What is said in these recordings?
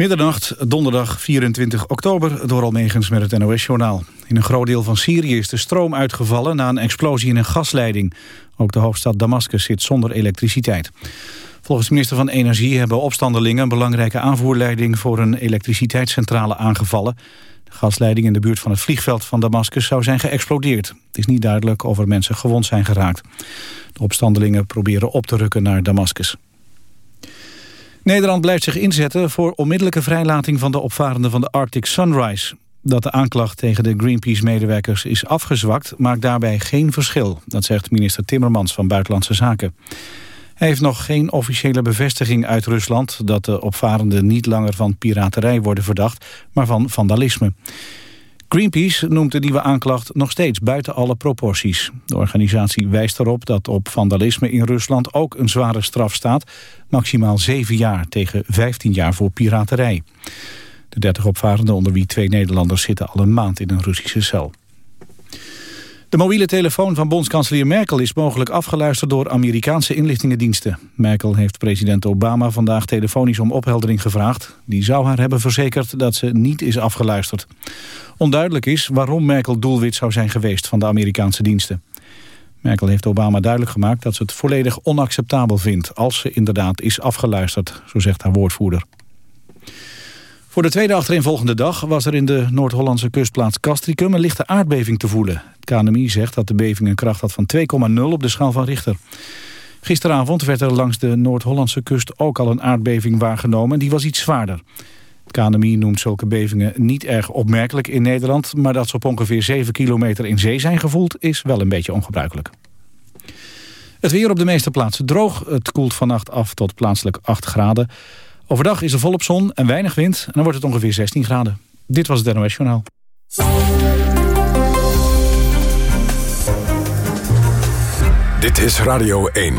Middernacht, donderdag 24 oktober, door Almegens met het NOS-journaal. In een groot deel van Syrië is de stroom uitgevallen na een explosie in een gasleiding. Ook de hoofdstad Damascus zit zonder elektriciteit. Volgens de minister van Energie hebben opstandelingen... een belangrijke aanvoerleiding voor een elektriciteitscentrale aangevallen. De gasleiding in de buurt van het vliegveld van Damascus zou zijn geëxplodeerd. Het is niet duidelijk of er mensen gewond zijn geraakt. De opstandelingen proberen op te rukken naar Damascus. Nederland blijft zich inzetten voor onmiddellijke vrijlating van de opvarenden van de Arctic Sunrise. Dat de aanklacht tegen de Greenpeace-medewerkers is afgezwakt maakt daarbij geen verschil. Dat zegt minister Timmermans van Buitenlandse Zaken. Hij heeft nog geen officiële bevestiging uit Rusland... dat de opvarenden niet langer van piraterij worden verdacht, maar van vandalisme. Greenpeace noemt de nieuwe aanklacht nog steeds buiten alle proporties. De organisatie wijst erop dat op vandalisme in Rusland ook een zware straf staat. Maximaal 7 jaar tegen 15 jaar voor piraterij. De 30 opvarenden onder wie twee Nederlanders zitten al een maand in een Russische cel. De mobiele telefoon van bondskanselier Merkel is mogelijk afgeluisterd door Amerikaanse inlichtingendiensten. Merkel heeft president Obama vandaag telefonisch om opheldering gevraagd. Die zou haar hebben verzekerd dat ze niet is afgeluisterd. Onduidelijk is waarom Merkel doelwit zou zijn geweest van de Amerikaanse diensten. Merkel heeft Obama duidelijk gemaakt dat ze het volledig onacceptabel vindt... als ze inderdaad is afgeluisterd, zo zegt haar woordvoerder. Voor de tweede achtereenvolgende dag was er in de Noord-Hollandse kustplaats Castricum een lichte aardbeving te voelen. Het KNMI zegt dat de beving een kracht had van 2,0 op de schaal van Richter. Gisteravond werd er langs de Noord-Hollandse kust ook al een aardbeving waargenomen. Die was iets zwaarder. Het KNMI noemt zulke bevingen niet erg opmerkelijk in Nederland... maar dat ze op ongeveer 7 kilometer in zee zijn gevoeld is wel een beetje ongebruikelijk. Het weer op de meeste plaatsen droog. Het koelt vannacht af tot plaatselijk 8 graden. Overdag is er volop zon en weinig wind en dan wordt het ongeveer 16 graden. Dit was het NOS Journaal. Dit is Radio 1.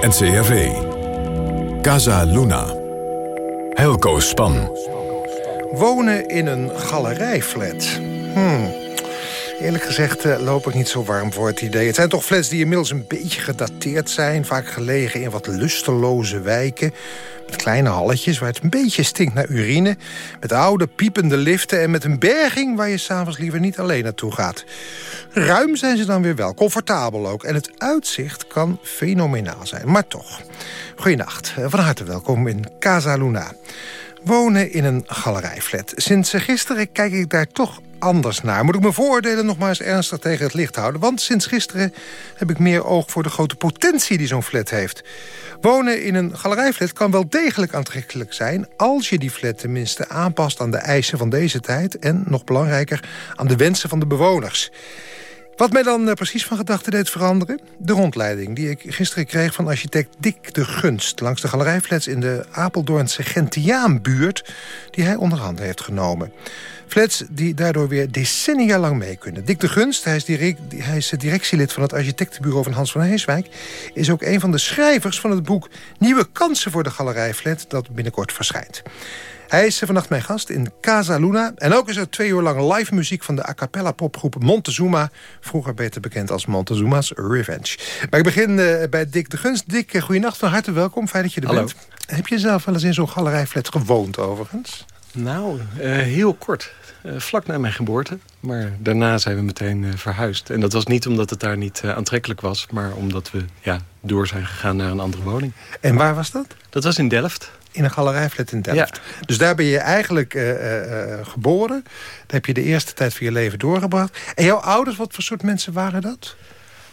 NCRV. Casa Luna. Helco Span. Wonen in een galerijflat. Hmm. Eerlijk gezegd uh, loop ik niet zo warm voor het idee. Het zijn toch flats die inmiddels een beetje gedateerd zijn. Vaak gelegen in wat lusteloze wijken. Met kleine halletjes waar het een beetje stinkt naar urine. Met oude piepende liften en met een berging... waar je s'avonds liever niet alleen naartoe gaat. Ruim zijn ze dan weer wel, comfortabel ook. En het uitzicht kan fenomenaal zijn, maar toch. Goedenacht, eh, van harte welkom in Casa Luna. Wonen in een galerijflat. Sinds gisteren kijk ik daar toch anders naar. Moet ik mijn vooroordelen nog maar eens ernstig tegen het licht houden. Want sinds gisteren heb ik meer oog voor de grote potentie die zo'n flat heeft. Wonen in een galerijflat kan wel degelijk aantrekkelijk zijn... als je die flat tenminste aanpast aan de eisen van deze tijd... en, nog belangrijker, aan de wensen van de bewoners. Wat mij dan eh, precies van gedachten deed veranderen? De rondleiding die ik gisteren kreeg van architect Dick de Gunst... langs de galerijflats in de Apeldoornse Gentiaanbuurt... die hij onderhand heeft genomen. Flats die daardoor weer decennia lang mee kunnen. Dick de Gunst, hij is, hij is directielid van het architectenbureau van Hans van Heeswijk... is ook een van de schrijvers van het boek Nieuwe Kansen voor de Galerijflat... dat binnenkort verschijnt. Hij is vannacht mijn gast in Casa Luna. En ook is er twee uur lang live muziek van de a cappella popgroep Montezuma. Vroeger beter bekend als Montezuma's Revenge. Maar ik begin uh, bij Dick de Gunst. Dick, uh, goeienacht, van harte welkom. Fijn dat je er Hallo. bent. Heb je zelf wel eens in zo'n galerijflat gewoond overigens? Nou, uh, heel kort. vlak na mijn geboorte. Maar daarna zijn we meteen verhuisd. En dat was niet omdat het daar niet aantrekkelijk was... maar omdat we ja, door zijn gegaan naar een andere woning. En waar was dat? Dat was in Delft in een galerijflat in Delft. Ja. Dus daar ben je eigenlijk uh, uh, geboren. Daar heb je de eerste tijd van je leven doorgebracht. En jouw ouders, wat voor soort mensen waren dat?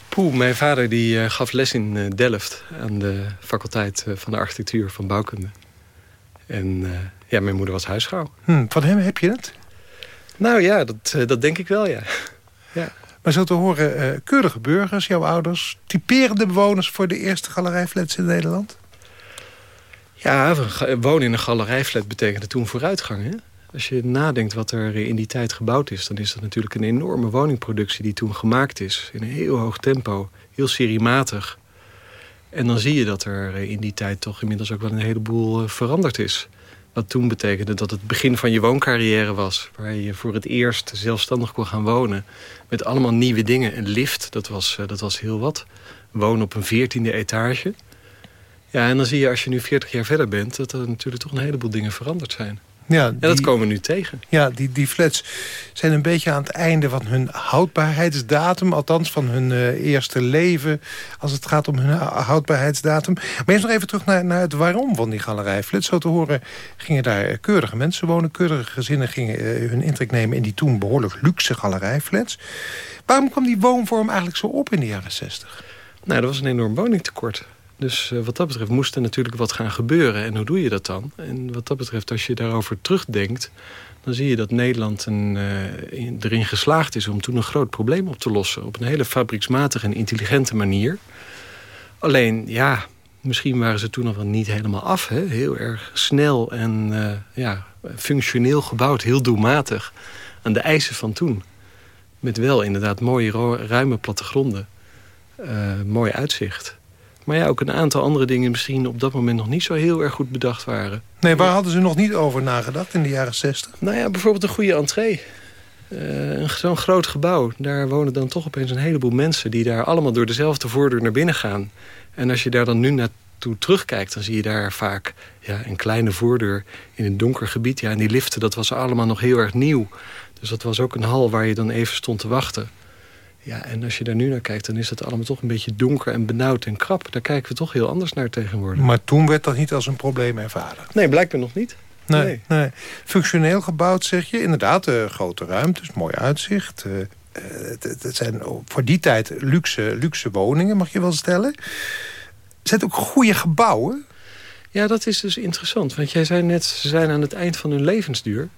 Poeh, mijn vader die uh, gaf les in Delft... aan de faculteit van de architectuur van bouwkunde. En ja, mijn moeder was huisvrouw. Hm, van hem heb je het? Nou ja, dat, dat denk ik wel, ja. ja. Maar zo te horen, keurige burgers, jouw ouders... typerende bewoners voor de eerste galerijflats in Nederland? Ja, wonen in een galerijflat betekende toen vooruitgang. Hè? Als je nadenkt wat er in die tijd gebouwd is... dan is dat natuurlijk een enorme woningproductie die toen gemaakt is. In een heel hoog tempo, heel seriematig. En dan zie je dat er in die tijd toch inmiddels ook wel een heleboel veranderd is. Wat toen betekende dat het begin van je wooncarrière was... waar je voor het eerst zelfstandig kon gaan wonen. Met allemaal nieuwe dingen. Een lift, dat was, dat was heel wat. Wonen op een veertiende etage Ja, en dan zie je als je nu 40 jaar verder bent... dat er natuurlijk toch een heleboel dingen veranderd zijn. Ja, en dat komen we nu tegen. Ja, die, die flats zijn een beetje aan het einde van hun houdbaarheidsdatum. Althans van hun uh, eerste leven als het gaat om hun houdbaarheidsdatum. Maar eerst nog even terug naar, naar het waarom van die galerijflats. Zo te horen gingen daar keurige mensen wonen. Keurige gezinnen gingen uh, hun intrek nemen in die toen behoorlijk luxe galerijflats. Waarom kwam die woonvorm eigenlijk zo op in de jaren 60? Nou, er was een enorm woningtekort. Dus uh, wat dat betreft moest er natuurlijk wat gaan gebeuren. En hoe doe je dat dan? En wat dat betreft, als je daarover terugdenkt... dan zie je dat Nederland een, in, erin geslaagd is... om toen een groot probleem op te lossen. Op een hele fabrieksmatige en intelligente manier. Alleen, ja, misschien waren ze toen nog niet helemaal af. Hè? Heel erg snel en uh, ja, functioneel gebouwd. Heel doelmatig aan de eisen van toen. Met wel inderdaad mooie, ruime plattegronden. mooi uitzicht. Maar ja, ook een aantal andere dingen misschien op dat moment nog niet zo heel erg goed bedacht waren. Nee, waar hadden ze nog niet over nagedacht in de jaren 60? Nou ja, bijvoorbeeld een goede entree. Uh, Zo'n groot gebouw, daar wonen dan toch opeens een heleboel mensen... die daar allemaal door dezelfde voordeur naar binnen gaan. En als je daar dan nu naartoe terugkijkt... dan zie je daar vaak ja, een kleine voordeur in een donker gebied. Ja, en die liften, dat was allemaal nog heel erg nieuw. Dus dat was ook een hal waar je dan even stond te wachten. Ja, en als je daar nu naar kijkt, dan is het allemaal toch een beetje donker en benauwd en krap. Daar kijken we toch heel anders naar tegenwoordig. Maar toen werd dat niet als een probleem ervaren? Nee, blijkbaar nog niet. Nee, nee. Functioneel gebouwd, zeg je. Inderdaad, uh, grote ruimtes, mooi uitzicht. Uh, het, het, zijn voor die tijd luxe, luxe woningen, mag je wel stellen. Zijn het ook goede gebouwen? Ja, dat is dus interessant. Want jij zei net, ze zijn aan het eind van hun levensduur.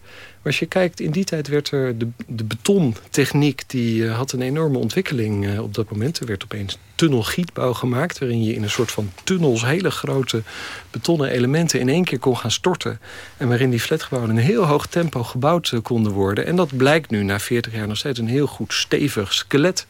Maar als je kijkt, in die tijd werd er de, de betontechniek... die uh, had een enorme ontwikkeling uh, op dat moment. Er werd opeens tunnelgietbouw gemaakt... waarin je in een soort van tunnels hele grote betonnen elementen... in één keer kon gaan storten. En waarin die flatgebouwen in een heel hoog tempo gebouwd uh, konden worden. En dat blijkt nu na 40 jaar nog steeds een heel goed stevig skelet...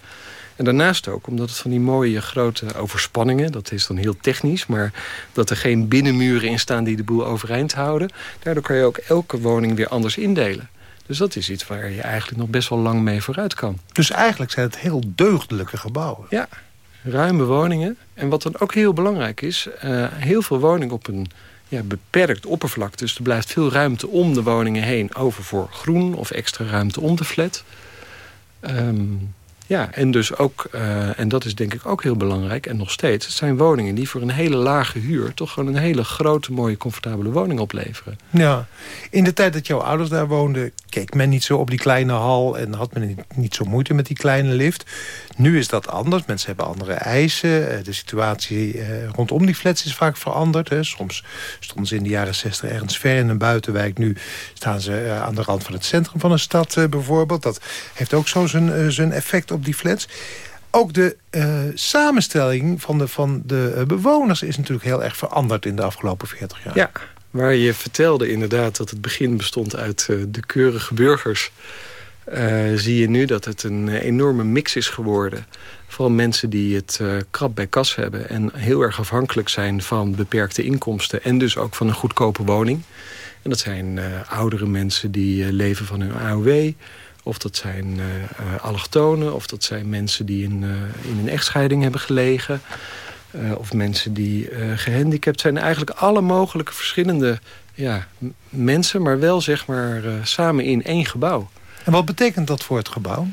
En daarnaast ook, omdat het van die mooie grote overspanningen... dat is dan heel technisch, maar dat er geen binnenmuren in staan... die de boel overeind houden. Daardoor kan je ook elke woning weer anders indelen. Dus dat is iets waar je eigenlijk nog best wel lang mee vooruit kan. Dus eigenlijk zijn het heel deugdelijke gebouwen. Ja, ruime woningen. En wat dan ook heel belangrijk is... Uh, heel veel woningen op een ja, beperkt oppervlak. Dus er blijft veel ruimte om de woningen heen over voor groen... of extra ruimte om de flat. Um, ja, en dus ook, uh, en dat is denk ik ook heel belangrijk, en nog steeds... het zijn woningen die voor een hele lage huur... toch gewoon een hele grote, mooie, comfortabele woning opleveren. Ja, in de tijd dat jouw ouders daar woonden... keek men niet zo op die kleine hal... en had men niet zo moeite met die kleine lift. Nu is dat anders, mensen hebben andere eisen. Eh, de situatie uh, rondom die flats is vaak veranderd. Soms stonden ze in de jaren 60 ergens ver in een buitenwijk. Nu staan ze aan de rand van het centrum van een stad bijvoorbeeld. Dat heeft ook zo zijn, zijn effect op die flats. Ook de uh, samenstelling van de, van de uh, bewoners is natuurlijk heel erg veranderd in de afgelopen 40 jaar. Ja, waar je vertelde inderdaad dat het begin bestond uit uh, de keurige burgers... zie je nu dat het een enorme mix is geworden. Vooral mensen die het krap bij kas hebben... en heel erg afhankelijk zijn van beperkte inkomsten... en dus ook van een goedkope woning. En dat zijn oudere mensen die leven van hun AOW... Of dat zijn uh, allochtonen, of dat zijn mensen die in, uh, in een echtscheiding hebben gelegen. Uh, of mensen die gehandicapt zijn. Eigenlijk alle mogelijke verschillende ja, mensen, maar wel zeg maar samen in één gebouw. En wat betekent dat voor het gebouw?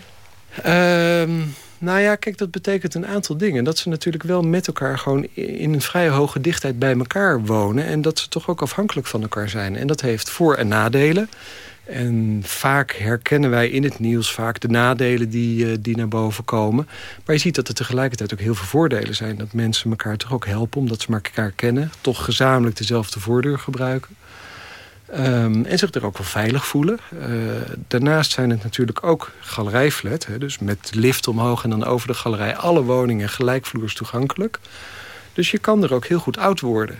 Ehm, nou ja, kijk, dat betekent een aantal dingen. Dat ze natuurlijk wel met elkaar gewoon in een vrij hoge dichtheid bij elkaar wonen. En dat ze toch ook afhankelijk van elkaar zijn. En dat heeft voor- en nadelen. En vaak herkennen wij in het nieuws vaak de nadelen die, uh, die naar boven komen. Maar je ziet dat er tegelijkertijd ook heel veel voordelen zijn. Dat mensen elkaar toch ook helpen omdat ze elkaar kennen. Toch gezamenlijk dezelfde voordeur gebruiken. Um, en zich er ook wel veilig voelen. Uh, daarnaast zijn het natuurlijk ook galerijflat. Hè, dus met lift omhoog en dan over de galerij. Alle woningen gelijkvloers toegankelijk. Dus je kan er ook heel goed oud worden.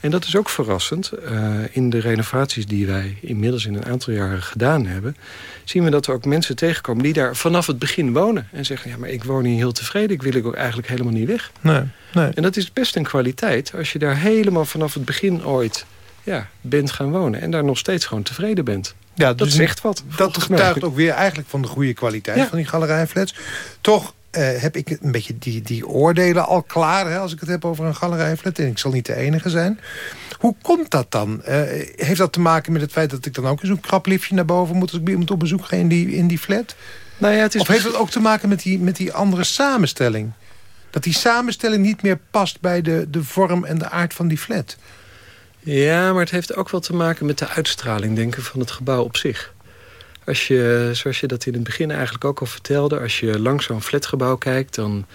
En dat is ook verrassend. Uh, in de renovaties die wij inmiddels in een aantal jaren gedaan hebben... zien we dat er ook mensen tegenkomen die daar vanaf het begin wonen. En zeggen, ja, maar ik woon hier heel tevreden. Ik wil ik ook eigenlijk helemaal niet weg. Nee, nee. En dat is best een kwaliteit als je daar helemaal vanaf het begin ooit ja, bent gaan wonen. En daar nog steeds gewoon tevreden bent. Ja, dat dus zegt wat. Dat getuigt ook weer eigenlijk van de goede kwaliteit van die galerijflats. Toch eh, heb ik een beetje die, die oordelen al klaar... Hè, als ik het heb over een galerijflat. En ik zal niet de enige zijn. Hoe komt dat dan? Uh, heeft dat te maken met het feit dat ik dan ook in zo'n krapliftje naar boven moet... als ik bij iemand op bezoek ga in die, in die flat? Nou ja, het is of heeft dat ook te maken met die, met die andere samenstelling? Dat die samenstelling niet meer past bij de, de vorm en de aard van die flat? Ja, maar het heeft ook wel te maken met de uitstraling, denk ik, van het gebouw op zich. Als je, zoals je dat in het begin eigenlijk ook al vertelde... als je langs zo'n flatgebouw kijkt... dan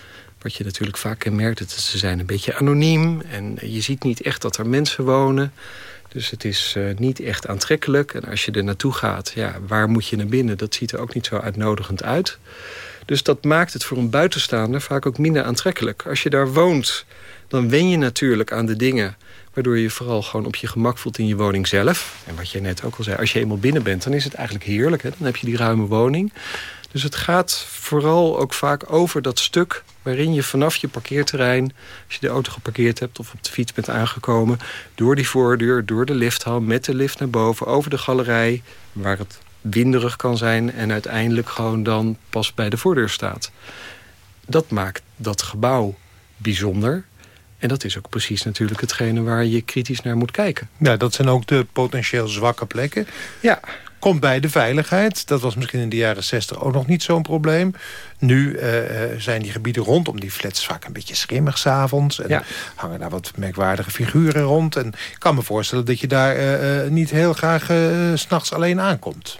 wat je natuurlijk vaak merkt, dat ze zijn een beetje anoniem... en je ziet niet echt dat er mensen wonen. Dus het is uh, niet echt aantrekkelijk. En als je er naartoe gaat, ja, waar moet je naar binnen? Dat ziet er ook niet zo uitnodigend uit. Dus dat maakt het voor een buitenstaander vaak ook minder aantrekkelijk. Als je daar woont, dan wen je natuurlijk aan de dingen Waardoor je je vooral gewoon op je gemak voelt in je woning zelf. En wat je net ook al zei, als je eenmaal binnen bent... dan is het eigenlijk heerlijk. Hè? Dan heb je die ruime woning. Dus het gaat vooral ook vaak over dat stuk... waarin je vanaf je parkeerterrein... als je de auto geparkeerd hebt of op de fiets bent aangekomen... door die voordeur, door de lifthal, met de lift naar boven... over de galerij, waar het winderig kan zijn... en uiteindelijk gewoon dan pas bij de voordeur staat. Dat maakt dat gebouw bijzonder en dat is ook precies natuurlijk hetgene waar je kritisch naar moet kijken. Ja, dat zijn ook de potentieel zwakke plekken. Ja. Komt bij de veiligheid. Dat was misschien in de jaren 60 ook nog niet zo'n probleem. Nu uh, zijn die gebieden rondom die flats vaak een beetje schimmig s'avonds. En hangen daar wat merkwaardige figuren rond. En ik kan me voorstellen dat je daar uh, niet heel graag s s'nachts alleen aankomt.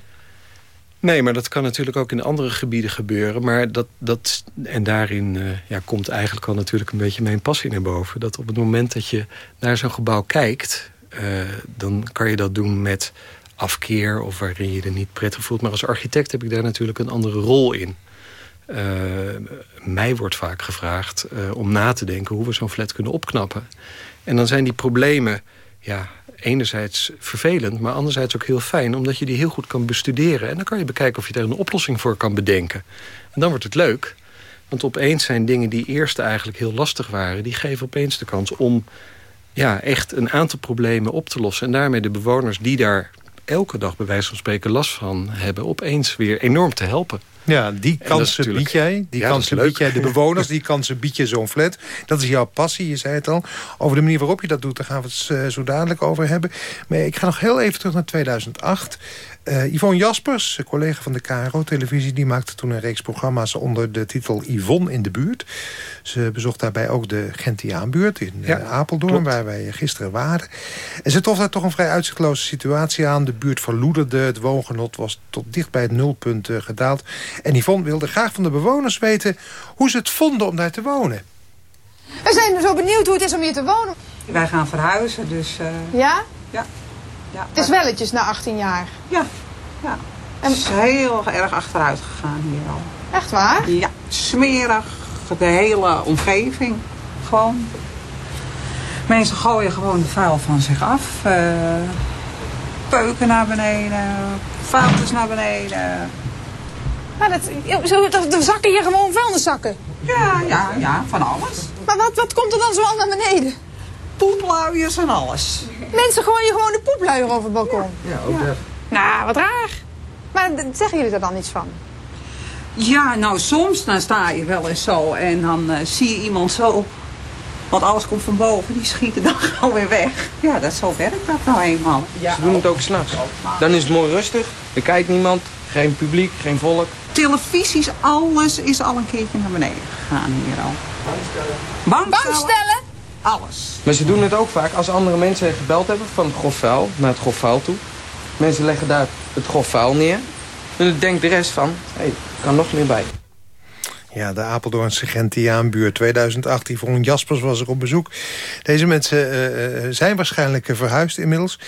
Nee, maar dat kan natuurlijk ook in andere gebieden gebeuren. Maar dat, dat, en daarin uh, ja, komt eigenlijk al natuurlijk een beetje mijn passie naar boven. Dat op het moment dat je naar zo'n gebouw kijkt... Uh, dan kan je dat doen met afkeer of waarin je je er niet prettig voelt. Maar als architect heb ik daar natuurlijk een andere rol in. Uh, mij wordt vaak gevraagd om na te denken hoe we zo'n flat kunnen opknappen. En dan zijn die problemen ja, enerzijds vervelend, maar anderzijds ook heel fijn... omdat je die heel goed kan bestuderen. En dan kan je bekijken of je daar een oplossing voor kan bedenken. En dan wordt het leuk. Want opeens zijn dingen die eerst eigenlijk heel lastig waren... die geven opeens de kans om ja, echt een aantal problemen op te lossen. En daarmee de bewoners die daar elke dag bij wijze van spreken last van hebben... opeens weer enorm te helpen. Ja, die kansen bied jij. Die kansen bied jij de bewoners. Die kansen bied je zo'n flat. Dat is jouw passie, je zei het al. Over de manier waarop je dat doet, daar gaan we het eh, zo dadelijk over hebben. Maar ik ga nog heel even terug naar 2008. Uh, Yvonne Jaspers, collega van de KRO-televisie... die maakte toen een reeks programma's onder de titel Yvonne in de buurt. Ze bezocht daarbij ook de Gentiaanbuurt in eh, Apeldoorn... waar wij gisteren waren. En ze trof daar toch een vrij uitzichtloze situatie aan. De buurt verloederde, het woongenot was tot dicht bij het nulpunt uh, gedaald. En Yvonne wilde graag van de bewoners weten... hoe ze het vonden om daar te wonen. We zijn zo benieuwd hoe het is om hier te wonen. Wij gaan verhuizen, dus... Ja? Ja ja. Het is welletjes na 18 jaar. Ja, ja. En... Het is heel erg achteruit gegaan hier al. Echt waar? Ja, smerig. De hele omgeving. Gewoon. Mensen gooien gewoon de vuil van zich af. Uh, peuken naar beneden. Vuiltjes naar beneden. Maar dat, zo, er zakken hier gewoon vuilniszakken. Ja, ja, ja, van alles. Maar wat, wat komt er dan zo naar beneden? Poepluiers en alles. Mensen gooien gewoon de poepluier over het balkon. Ja, ook dat. Nou, wat raar. Maar zeggen jullie er dan iets van? Ja, nou soms dan sta je wel eens zo en dan uh, zie je iemand zo. Want alles komt van boven, die schieten dan gewoon weer weg. Ja, dat zo werkt dat nou eenmaal. Ja. Ze doen het ook s'nachts. Dan is het mooi rustig, er kijkt niemand, geen publiek, geen volk. Televisies, alles is al een keertje naar beneden gegaan hier al. Bankstellen? Bankstellen? Alles. Maar ze doen het ook vaak als andere mensen gebeld hebben van het grof vuil naar het grof vuil toe. Mensen leggen daar het grof vuil neer. En dan denkt de rest van, hé, hey, kan nog meer bij. Ja, de Apeldoornse Gentiaanbuurt 2018. Voor Jaspers was er op bezoek. Deze mensen uh, zijn waarschijnlijk verhuisd inmiddels.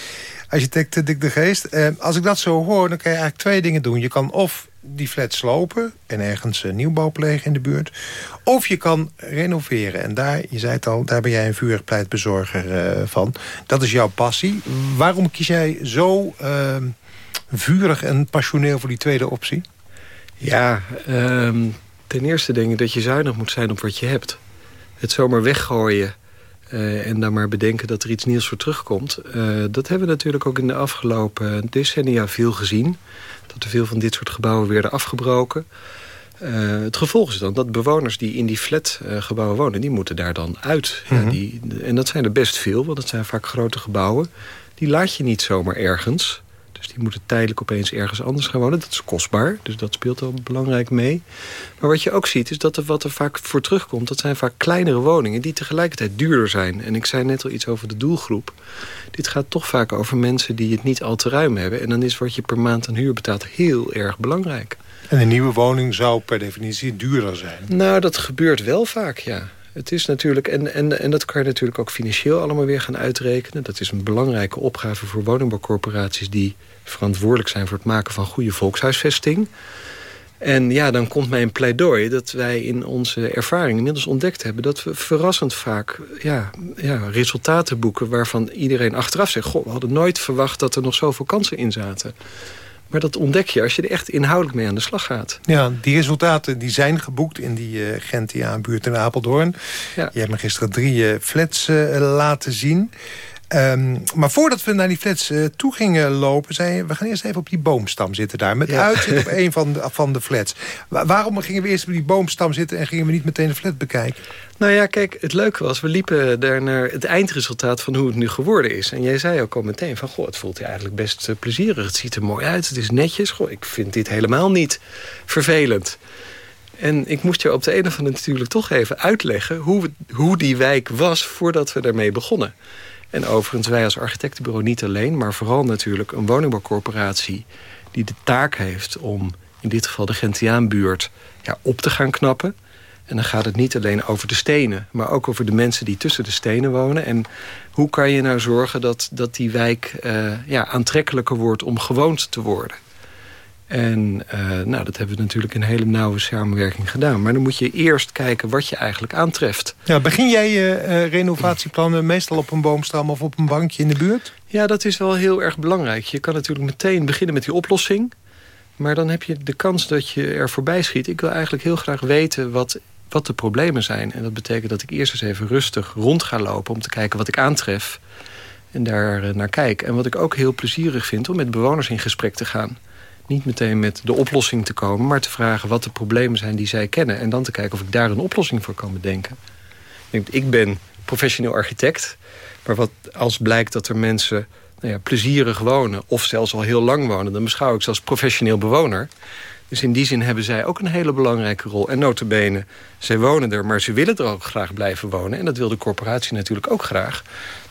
Architect Dick de Geest. Uh, als ik dat zo hoor, dan kan je eigenlijk twee dingen doen. Je kan of die flat slopen en ergens nieuwbouw plegen in de buurt. Of je kan renoveren. En daar, je zei het al, daar ben jij een vurig pleitbezorger uh, van. Dat is jouw passie. Waarom kies jij zo uh, vurig en passioneel voor die tweede optie? Ja, uh, ten eerste denk ik dat je zuinig moet zijn op wat je hebt. Het zomaar weggooien... En dan maar bedenken dat er iets nieuws voor terugkomt. Dat hebben we natuurlijk ook in de afgelopen decennia veel gezien. Dat er veel van dit soort gebouwen werden afgebroken. Uh, het gevolg is dan dat bewoners die in die flatgebouwen wonen... die moeten daar dan uit. ja, Mhm. die, en dat zijn er best veel, want het zijn vaak grote gebouwen. Die laat je niet zomaar ergens. Dus die moeten tijdelijk opeens ergens anders gaan wonen. Dat is kostbaar, dus dat speelt al belangrijk mee. Maar wat je ook ziet, is dat er wat er vaak voor terugkomt... dat zijn vaak kleinere woningen die tegelijkertijd duurder zijn. En ik zei net al iets over de doelgroep. Dit gaat toch vaak over mensen die het niet al te ruim hebben. En dan is wat je per maand aan huur betaalt heel erg belangrijk. En een nieuwe woning zou per definitie duurder zijn. Nou, dat gebeurt wel vaak, ja. Het is natuurlijk, en, en, en dat kan je natuurlijk ook financieel allemaal weer gaan uitrekenen. Dat is een belangrijke opgave voor woningbouwcorporaties... die verantwoordelijk zijn voor het maken van goede volkshuisvesting. En ja, dan komt mijn pleidooi dat wij in onze ervaring inmiddels ontdekt hebben... dat we verrassend vaak ja, ja, resultaten boeken waarvan iedereen achteraf zegt... goh, we hadden nooit verwacht dat er nog zoveel kansen in zaten. Maar dat ontdek je als je er echt inhoudelijk mee aan de slag gaat. Ja, die resultaten die zijn geboekt in die uh, Gentiaan-buurt in Apeldoorn. Ja. Je hebt me gisteren drie uh, flats uh, laten zien. Um, maar voordat we naar die flats uh, toe gingen lopen... zei je, we gaan eerst even op die boomstam zitten daar. Met ja. uitzicht op een van de, van de flats. Wa waarom gingen we eerst op die boomstam zitten... en gingen we niet meteen de flat bekijken? Nou ja, kijk, het leuke was, we liepen daar naar het eindresultaat van hoe het nu geworden is. En jij zei ook al meteen van, goh, het voelt hier eigenlijk best uh, plezierig. Het ziet er mooi uit, het is netjes. Goh, ik vind dit helemaal niet vervelend. En ik moest je op de een of andere natuurlijk toch even uitleggen... hoe, hoe die wijk was voordat we daarmee begonnen. En overigens, wij als architectenbureau niet alleen... maar vooral natuurlijk een woningbouwcorporatie... die de taak heeft om in dit geval de Gentiaanbuurt ja, op te gaan knappen. En dan gaat het niet alleen over de stenen... maar ook over de mensen die tussen de stenen wonen. En hoe kan je nou zorgen dat, dat die wijk uh, ja, aantrekkelijker wordt... om gewoond te worden? En uh, nou, dat hebben we natuurlijk in hele nauwe samenwerking gedaan. Maar dan moet je eerst kijken wat je eigenlijk aantreft. Ja, begin jij je uh, renovatieplannen meestal op een boomstam of op een bankje in de buurt? Ja, dat is wel heel erg belangrijk. Je kan natuurlijk meteen beginnen met die oplossing. Maar dan heb je de kans dat je er voorbij schiet. Ik wil eigenlijk heel graag weten wat, wat de problemen zijn. En dat betekent dat ik eerst eens even rustig rond ga lopen... om te kijken wat ik aantref en daar uh, naar kijk. En wat ik ook heel plezierig vind om met bewoners in gesprek te gaan niet meteen met de oplossing te komen... maar te vragen wat de problemen zijn die zij kennen... en dan te kijken of ik daar een oplossing voor kan bedenken. Ik, ben professioneel architect... maar wat als blijkt dat er mensen nou ja, plezierig wonen... of zelfs al heel lang wonen... dan beschouw ik ze als professioneel bewoner. Dus in die zin hebben zij ook een hele belangrijke rol. En notabene, zij wonen er, maar ze willen er ook graag blijven wonen. En dat wil de corporatie natuurlijk ook graag.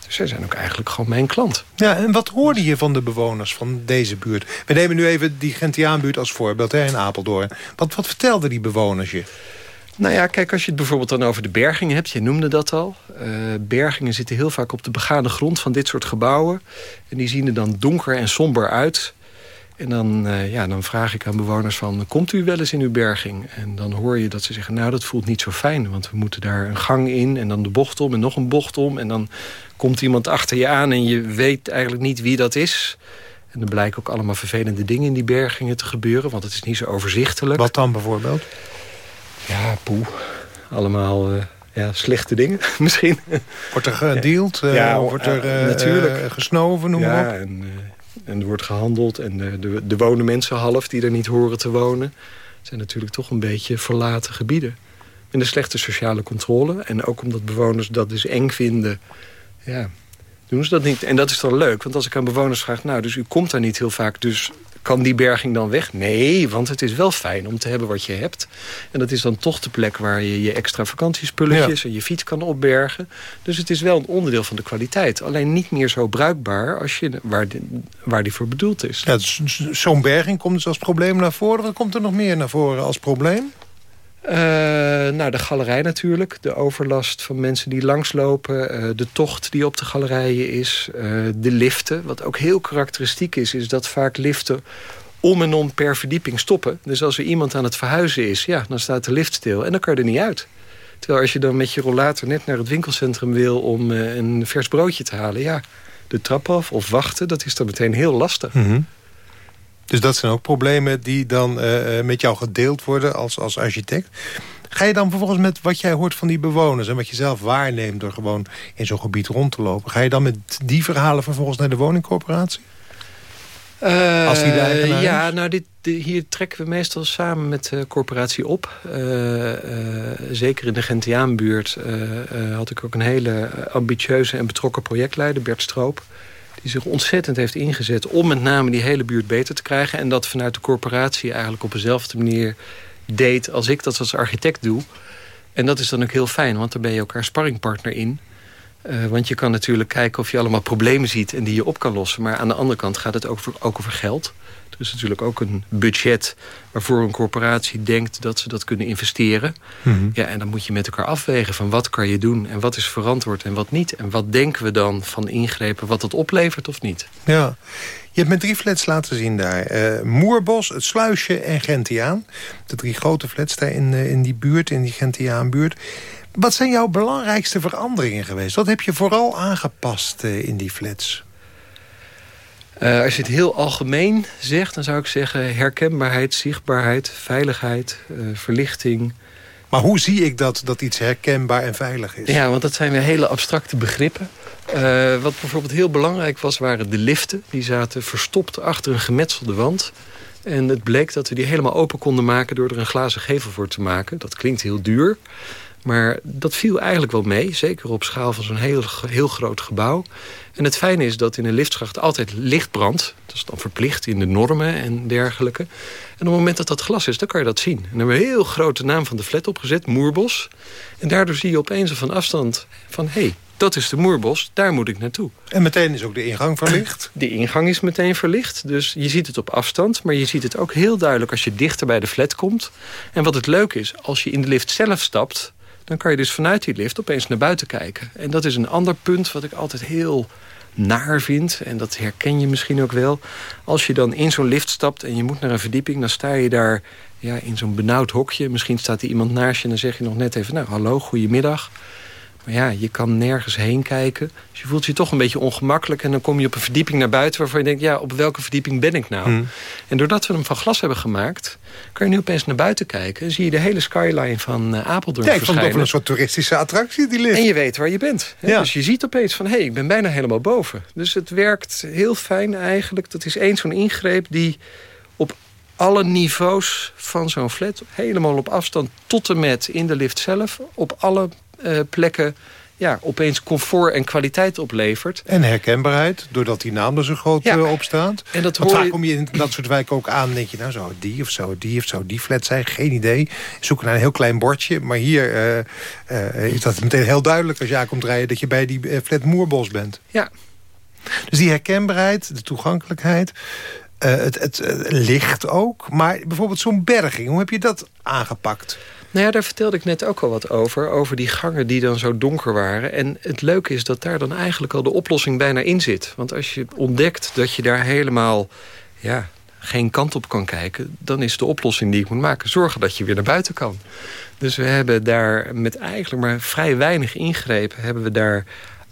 Dus zij zijn ook eigenlijk gewoon mijn klant. Ja, en wat hoorde je van de bewoners van deze buurt? We nemen nu even die Gentiaanbuurt als voorbeeld hè, in Apeldoorn. Wat, wat vertelden die bewoners je? Nou ja, kijk, als je het bijvoorbeeld dan over de bergingen hebt... je noemde dat al. Uh, bergingen zitten heel vaak op de begane grond van dit soort gebouwen. En die zien er dan donker en somber uit... En dan, uh, ja, dan vraag ik aan bewoners van, komt u wel eens in uw berging? En dan hoor je dat ze zeggen, nou dat voelt niet zo fijn. Want we moeten daar een gang in en dan de bocht om en nog een bocht om. En dan komt iemand achter je aan en je weet eigenlijk niet wie dat is. En er blijken ook allemaal vervelende dingen in die bergingen te gebeuren. Want het is niet zo overzichtelijk. Wat dan bijvoorbeeld? Ja, poe. Allemaal... Uh, ja, slechte dingen misschien. Wordt er gedeeld? Ja, ja wordt er uh, natuurlijk. gesnoven, noem ja, maar op? En, en er wordt gehandeld. En de, de, de wonen mensen half die er niet horen te wonen. Het zijn natuurlijk toch een beetje verlaten gebieden. Met een slechte sociale controle. En ook omdat bewoners dat dus eng vinden. Ja, doen ze dat niet. En dat is dan leuk. Want als ik aan bewoners vraag... nou, dus u komt daar niet heel vaak. Dus kan die berging dan weg? Nee, want het is wel fijn om te hebben wat je hebt. En dat is dan toch de plek waar je je extra vakantiespulletjes... Ja. en je fiets kan opbergen. Dus het is wel een onderdeel van de kwaliteit. Alleen niet meer zo bruikbaar als je, waar, die, waar die voor bedoeld is. Ja, Zo'n berging komt dus als probleem naar voren. Wat komt er nog meer naar voren als probleem? Uh, nou, de galerij natuurlijk. De overlast van mensen die langslopen. Uh, de tocht die op de galerijen is. Uh, de liften. Wat ook heel karakteristiek is, is dat vaak liften om en om per verdieping stoppen. Dus als er iemand aan het verhuizen is, ja, dan staat de lift stil. En dan kan je er niet uit. Terwijl als je dan met je rollator net naar het winkelcentrum wil... om een vers broodje te halen, ja, de trap af of wachten... dat is dan meteen heel lastig. Mm. Dus dat zijn ook problemen die dan uh, met jou gedeeld worden als, als architect. Ga je dan vervolgens met wat jij hoort van die bewoners... en wat je zelf waarneemt door gewoon in zo'n gebied rond te lopen... ga je dan met die verhalen vervolgens naar de woningcorporatie? Uh, Als die de Ja, nou, dit, hier trekken we meestal samen met de corporatie op. Uh, zeker in de Gentiaanbuurt had ik ook een hele ambitieuze en betrokken projectleider, Bert Stroop die zich ontzettend heeft ingezet om met name die hele buurt beter te krijgen. En dat vanuit de corporatie eigenlijk op dezelfde manier deed als ik dat als architect doe. En dat is dan ook heel fijn, want daar ben je elkaar sparringpartner in. Uh, want je kan natuurlijk kijken of je allemaal problemen ziet en die je op kan lossen. Maar aan de andere kant gaat het ook, voor, ook over geld. Er is natuurlijk ook een budget waarvoor een corporatie denkt dat ze dat kunnen investeren. Mhm. ja, en dan moet je met elkaar afwegen van wat kan je doen en wat is verantwoord en wat niet. En wat denken we dan van ingrepen, wat dat oplevert of niet. Ja, je hebt met drie flats laten zien daar. Uh, Moerbos, het Sluisje en Gentiaan. De drie grote flats daar in, uh, in die buurt, in die Gentiaanbuurt. Wat zijn jouw belangrijkste veranderingen geweest? Wat heb je vooral aangepast uh, in die flats? Uh, als je het heel algemeen zegt, dan zou ik zeggen... herkenbaarheid, zichtbaarheid, veiligheid, uh, verlichting. Maar hoe zie ik dat, dat iets herkenbaar en veilig is? Ja, want dat zijn weer hele abstracte begrippen. Uh, wat bijvoorbeeld heel belangrijk was, waren de liften. Die zaten verstopt achter een gemetselde wand. En het bleek dat we die helemaal open konden maken... door er een glazen gevel voor te maken. Dat klinkt heel duur. Maar dat viel eigenlijk wel mee. Zeker op schaal van zo'n heel, heel groot gebouw. En het fijne is dat in een liftschacht altijd licht brandt. Dat is dan verplicht in de normen en dergelijke. En op het moment dat dat glas is, dan kan je dat zien. En dan hebben we een heel grote naam van de flat opgezet, Moerbos. En daardoor zie je opeens van afstand van... hé, hey, dat is de Moerbos, daar moet ik naartoe. En meteen is ook de ingang verlicht? De ingang is meteen verlicht, dus je ziet het op afstand... maar je ziet het ook heel duidelijk als je dichter bij de flat komt. En wat het leuke is, als je in de lift zelf stapt... dan kan je dus vanuit die lift opeens naar buiten kijken. En dat is een ander punt wat ik altijd heel naar vind. En dat herken je misschien ook wel. Als je dan in zo'n lift stapt en je moet naar een verdieping... dan sta je daar ja, in zo'n benauwd hokje. Misschien staat er iemand naast je en dan zeg je nog net even... nou, hallo, goedemiddag. Maar ja, je kan nergens heen kijken. Dus je voelt je toch een beetje ongemakkelijk. En dan kom je op een verdieping naar buiten waarvan je denkt... ja, op welke verdieping ben ik nou? Hmm. En doordat we hem van glas hebben gemaakt... kan je nu opeens naar buiten kijken. En zie je de hele skyline van uh, Apeldoorn ja, ik vond het een soort toeristische attractie, die lift. En je weet waar je bent. Ja. Dus je ziet opeens van, hé, hey, ik ben bijna helemaal boven. Dus het werkt heel fijn eigenlijk. Dat is één zo'n ingreep die op alle niveaus van zo'n flat... helemaal op afstand tot en met in de lift zelf... op alle plekken ja, opeens comfort en kwaliteit oplevert. En herkenbaarheid, doordat die naam er zo groot ja. op staat. En dat hoor vaak kom je in dat soort wijken ook aan... denk je, nou zou die of zo, die of zo, die flat zijn, geen idee. Zoeken naar een heel klein bordje. Maar hier uh, is dat meteen heel duidelijk als je komt rijden... dat je bij die flat Moerbos bent. Ja. Dus die herkenbaarheid, de toegankelijkheid... het, het licht ook. Maar bijvoorbeeld zo'n berging, hoe heb je dat aangepakt? Nou ja, daar vertelde ik net ook al wat over. Over die gangen die dan zo donker waren. En het leuke is dat daar dan eigenlijk al de oplossing bijna in zit. Want als je ontdekt dat je daar helemaal ja, geen kant op kan kijken... dan is de oplossing die ik moet maken zorgen dat je weer naar buiten kan. Dus we hebben daar met eigenlijk maar vrij weinig ingrepen... hebben we daar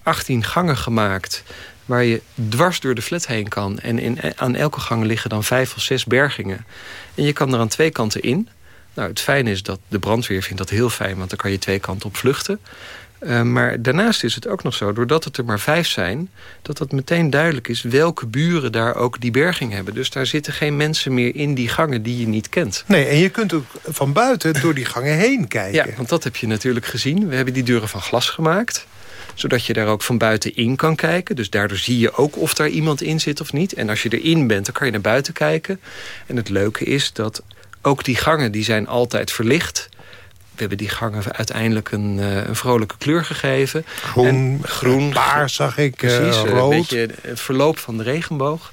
18 gangen gemaakt waar je dwars door de flat heen kan. En in, aan elke gang liggen dan vijf of zes bergingen. En je kan er aan twee kanten in. Nou, het fijne is dat de brandweer vindt dat heel fijn... want dan kan je twee kanten op vluchten. Uh, maar daarnaast is het ook nog zo, doordat het er maar vijf zijn... dat het meteen duidelijk is welke buren daar ook die berging hebben. Dus daar zitten geen mensen meer in die gangen die je niet kent. Nee, en je kunt ook van buiten door die gangen heen kijken. Ja, want dat heb je natuurlijk gezien. We hebben die deuren van glas gemaakt zodat je daar ook van buiten in kan kijken. Dus daardoor zie je ook of daar iemand in zit of niet. En als je erin bent, dan kan je naar buiten kijken. En het leuke is dat ook die gangen die zijn altijd verlicht. We hebben die gangen uiteindelijk een, uh, een vrolijke kleur gegeven. Groen, en groen paars zag ik, precies, uh, rood. Een beetje het verloop van de regenboog.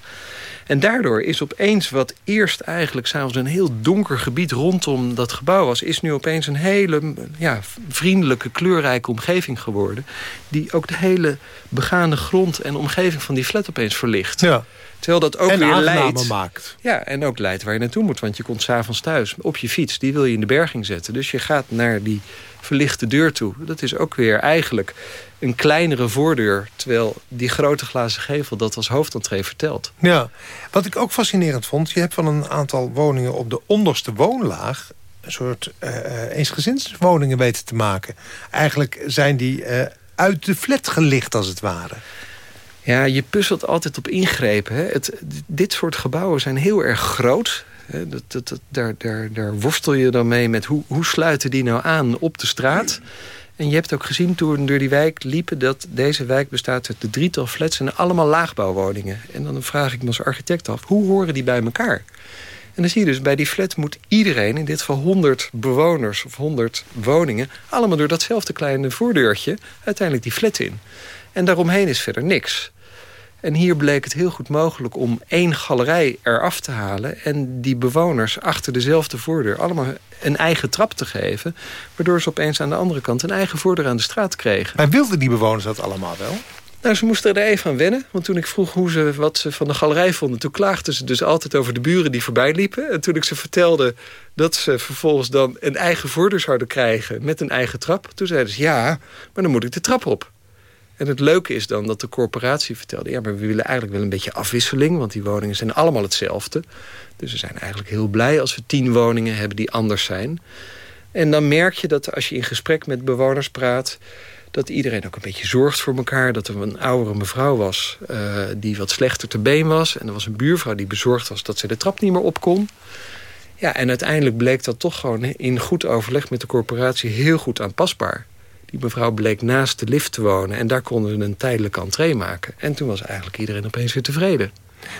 En daardoor is opeens wat eerst eigenlijk s'avonds een heel donker gebied rondom dat gebouw was... is nu opeens een hele ja, vriendelijke, kleurrijke omgeving geworden... die ook de hele begane grond en omgeving van die flat opeens verlicht. Ja. Terwijl dat ook en weer leidt. maakt. Ja, en ook leidt waar je naartoe moet. Want je komt s'avonds thuis op je fiets. Die wil je in de berging zetten. Dus je gaat naar die verlichte deur toe. Dat is ook weer eigenlijk een kleinere voordeur. Terwijl die grote glazen gevel dat als hoofdentree vertelt. Ja, wat ik ook fascinerend vond. Je hebt van een aantal woningen op de onderste woonlaag een soort uh, eensgezinswoningen weten te maken. Eigenlijk zijn die uh, uit de flat gelicht als het ware. Ja, je puzzelt altijd op ingrepen. Hè. Het, dit soort gebouwen zijn heel erg groot. Hè. Dat, dat, dat, daar, daar, daar worstel je dan mee met hoe, hoe sluiten die nou aan op de straat. En je hebt ook gezien toen we door die wijk liepen... dat deze wijk bestaat uit de drietal flats en allemaal laagbouwwoningen. En dan vraag ik me als architect af, hoe horen die bij elkaar? En dan zie je dus, bij die flat moet iedereen, in dit geval 100 bewoners of 100 woningen... allemaal door datzelfde kleine voordeurtje uiteindelijk die flat in. En daaromheen is verder niks. En hier bleek het heel goed mogelijk om één galerij eraf te halen... en die bewoners achter dezelfde voordeur allemaal een eigen trap te geven... waardoor ze opeens aan de andere kant een eigen voordeur aan de straat kregen. Maar wilden die bewoners dat allemaal wel? Nou, ze moesten er even aan wennen. Want toen ik vroeg hoe ze, wat ze van de galerij vonden... toen klaagden ze dus altijd over de buren die voorbij liepen. En toen ik ze vertelde dat ze vervolgens dan een eigen voordeur zouden krijgen... met een eigen trap, toen zeiden ze ja, maar dan moet ik de trap op. En het leuke is dan dat de corporatie vertelde... ja, maar we willen eigenlijk wel een beetje afwisseling... want die woningen zijn allemaal hetzelfde. Dus we zijn eigenlijk heel blij als we tien woningen hebben die anders zijn. En dan merk je dat als je in gesprek met bewoners praat dat iedereen ook een beetje zorgt voor elkaar. Dat er een oudere mevrouw was uh, die wat slechter te been was. En er was een buurvrouw die bezorgd was dat ze de trap niet meer op kon. Ja, en uiteindelijk bleek dat toch gewoon in goed overleg met de corporatie heel goed aanpasbaar. Die mevrouw bleek naast de lift te wonen en daar konden we een tijdelijke entree maken. En toen was eigenlijk iedereen opeens weer tevreden.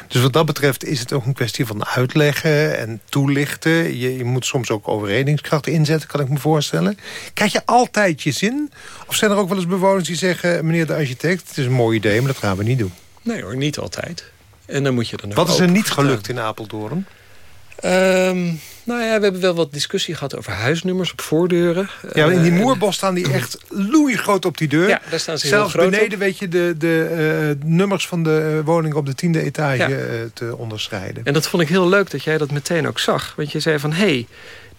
Dus wat dat betreft is het ook een kwestie van uitleggen en toelichten. Je, je, moet soms ook overredingskracht inzetten, kan ik me voorstellen. Krijg je altijd je zin? Of zijn er ook wel eens bewoners die zeggen... meneer de architect, het is een mooi idee, maar dat gaan we niet doen? Nee hoor, niet altijd. En dan moet je dan Wat is er niet gelukt in Apeldoorn? Um, nou ja, we hebben wel wat discussie gehad over huisnummers op voordeuren. Ja, in die eh, moerbos staan die echt groot op die deur. Ja, daar staan ze Zelfs heel groot beneden weet je de, de uh, nummers van de woning op de tiende etage ja. te onderscheiden. En dat vond ik heel leuk dat jij dat meteen ook zag. Want je zei van, hé, hey,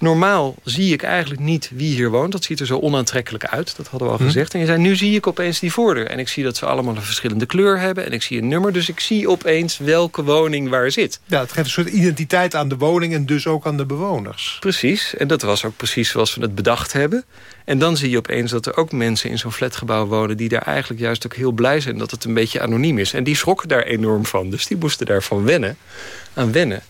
normaal zie ik eigenlijk niet wie hier woont. Dat ziet er zo onaantrekkelijk uit, dat hadden we al hm. gezegd. En je zei, nu zie ik opeens die voordeur. En ik zie dat ze allemaal een verschillende kleur hebben. En ik zie een nummer, dus ik zie opeens welke woning waar zit. Ja, het geeft een soort identiteit aan de woning... en dus ook aan de bewoners. Precies, en dat was ook precies zoals we het bedacht hebben. En dan zie je opeens dat er ook mensen in zo'n flatgebouw wonen... die daar eigenlijk juist ook heel blij zijn dat het een beetje anoniem is. En die schrokken daar enorm van. Dus die moesten daarvan wennen, aan wennen.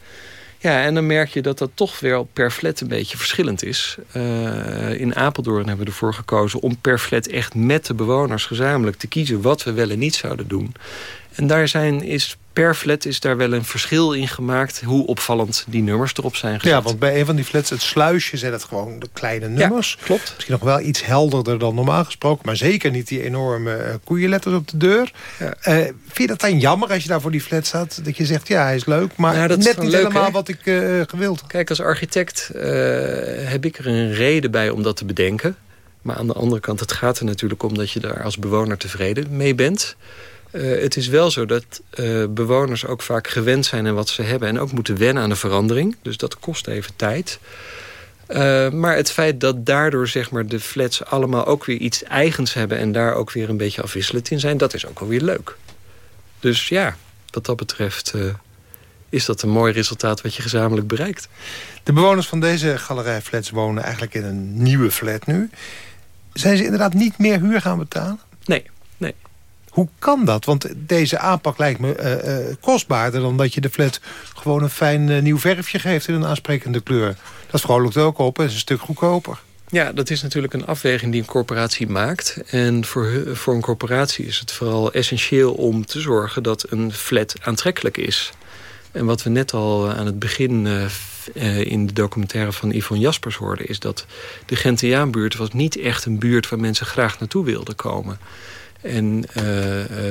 Ja, en dan merk je dat dat toch weer per flat een beetje verschillend is. Uh, in Apeldoorn hebben we ervoor gekozen om per flat echt met de bewoners gezamenlijk te kiezen wat we wel en niet zouden doen. En daar zijn, is per flat is daar wel een verschil in gemaakt... hoe opvallend die nummers erop zijn gezet. Ja, want bij een van die flats, het sluisje, zijn het gewoon de kleine nummers. Ja, klopt. Misschien nog wel iets helderder dan normaal gesproken... maar zeker niet die enorme uh, koeienletters op de deur. Ja. Uh, vind je dat dan jammer als je daar voor die flat staat? Dat je zegt, ja, hij is leuk, maar nou, net niet leuk, helemaal wat ik uh, gewild had. Kijk, als architect heb ik er een reden bij om dat te bedenken. Maar aan de andere kant, het gaat er natuurlijk om... dat je daar als bewoner tevreden mee bent... Uh, het is wel zo dat uh, bewoners ook vaak gewend zijn aan wat ze hebben... en ook moeten wennen aan de verandering. Dus dat kost even tijd. Uh, maar het feit dat daardoor zeg maar, de flats allemaal ook weer iets eigens hebben... en daar ook weer een beetje afwisselend in zijn... dat is ook alweer leuk. Dus ja, wat dat betreft is dat een mooi resultaat wat je gezamenlijk bereikt. De bewoners van deze galerijflats wonen eigenlijk in een nieuwe flat nu. Zijn ze inderdaad niet meer huur gaan betalen? Nee. Hoe kan dat? Want deze aanpak lijkt me uh, uh, kostbaarder... dan dat je de flat gewoon een fijn uh, nieuw verfje geeft... in een aansprekende kleur. Dat vrolijkt ook op en is een stuk goedkoper. Ja, dat is natuurlijk een afweging die een corporatie maakt. En voor, voor een corporatie is het vooral essentieel om te zorgen... dat een flat aantrekkelijk is. En wat we net al aan het begin in de documentaire van Yvonne Jaspers hoorden... is dat de Gentiaanbuurt was niet echt een buurt... waar mensen graag naartoe wilden komen... En uh,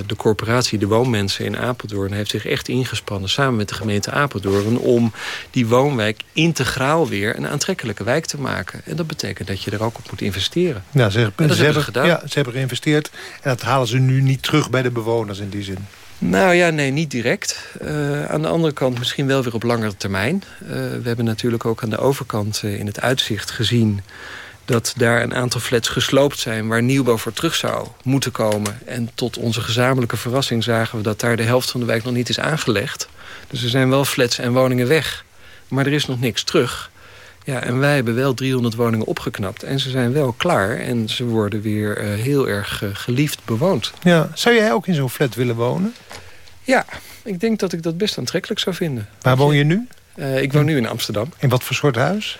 de corporatie De Woonmensen in Apeldoorn heeft zich echt ingespannen... samen met de gemeente Apeldoorn... om die woonwijk integraal weer een aantrekkelijke wijk te maken. En dat betekent dat je er ook op moet investeren. Ja, ze, dat ze hebben, gedaan. Ja, ze hebben geïnvesteerd en dat halen ze nu niet terug bij de bewoners in die zin. Nou ja, nee, niet direct. Uh, aan de andere kant misschien wel weer op langere termijn. Uh, we hebben natuurlijk ook aan de overkant in het uitzicht gezien dat daar een aantal flats gesloopt zijn... waar nieuwbouw voor terug zou moeten komen. En tot onze gezamenlijke verrassing zagen we... dat daar de helft van de wijk nog niet is aangelegd. Dus er zijn wel flats en woningen weg. Maar er is nog niks terug. Ja, en wij hebben wel 300 woningen opgeknapt. En ze zijn wel klaar. En ze worden weer uh, heel erg uh, geliefd bewoond. Ja. Zou jij ook in zo'n flat willen wonen? Ja, ik denk dat ik dat best aantrekkelijk zou vinden. Waar woon je nu? Uh, ik woon nu in Amsterdam. In wat voor soort huis?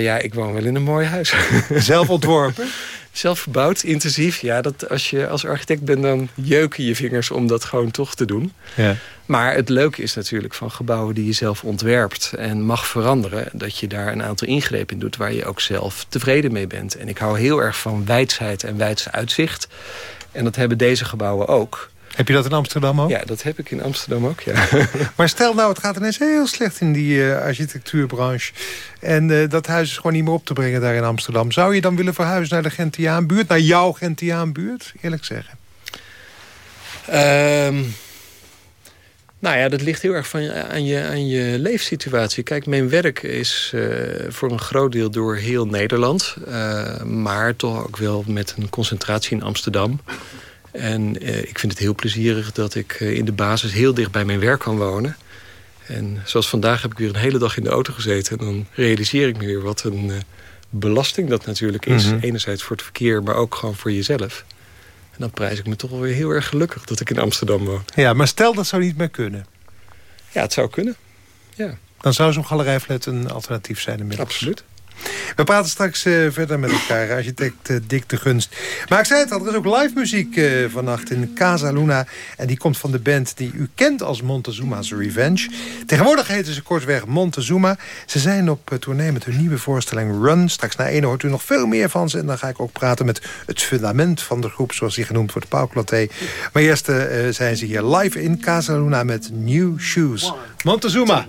Ja, ik woon wel in een mooi huis. Zelf ontworpen? Zelf verbouwd, intensief. Ja, dat als je als architect bent, dan jeuken je vingers om dat gewoon toch te doen. Ja. Maar het leuke is natuurlijk van gebouwen die je zelf ontwerpt en mag veranderen... dat je daar een aantal ingrepen in doet waar je ook zelf tevreden mee bent. En ik hou heel erg van wijsheid en wijdse uitzicht. En dat hebben deze gebouwen ook. Heb je dat in Amsterdam ook? Ja, dat heb ik in Amsterdam ook, ja. maar stel nou, het gaat ineens heel slecht in die uh, architectuurbranche. En uh, dat huis is gewoon niet meer op te brengen daar in Amsterdam. Zou je dan willen verhuizen naar de Gentiaanbuurt? Naar jouw Gentiaanbuurt? Eerlijk zeggen. Um, nou ja, dat ligt heel erg van, aan, je, aan je leefsituatie. Kijk, mijn werk is uh, voor een groot deel door heel Nederland. Maar toch ook wel met een concentratie in Amsterdam. En uh, ik vind het heel plezierig dat ik in de basis heel dicht bij mijn werk kan wonen. En zoals vandaag heb ik weer een hele dag in de auto gezeten. En dan realiseer ik me weer wat een belasting dat natuurlijk is. Mm -hmm. Enerzijds voor het verkeer, maar ook gewoon voor jezelf dan prijs ik me toch wel weer heel erg gelukkig dat ik in Amsterdam woon. Ja, maar stel dat zou niet meer kunnen. Ja, het zou kunnen. Ja. Dan zou zo'n galerijflat een alternatief zijn inmiddels. Absoluut. We praten straks uh, verder met elkaar, architect uh, Dick de Gunst. Maar ik zei het al, er is ook live muziek uh, vannacht in Casa Luna. En die komt van de band die u kent als Montezuma's Revenge. Tegenwoordig heten ze kortweg Montezuma. Ze zijn op tournee met hun nieuwe voorstelling Run. Straks na één hoort u nog veel meer van ze. En dan ga ik ook praten met het fundament van de groep... zoals die genoemd wordt, Paul Cloté. Maar eerst zijn ze hier live in Casa Luna met New Shoes. Montezuma.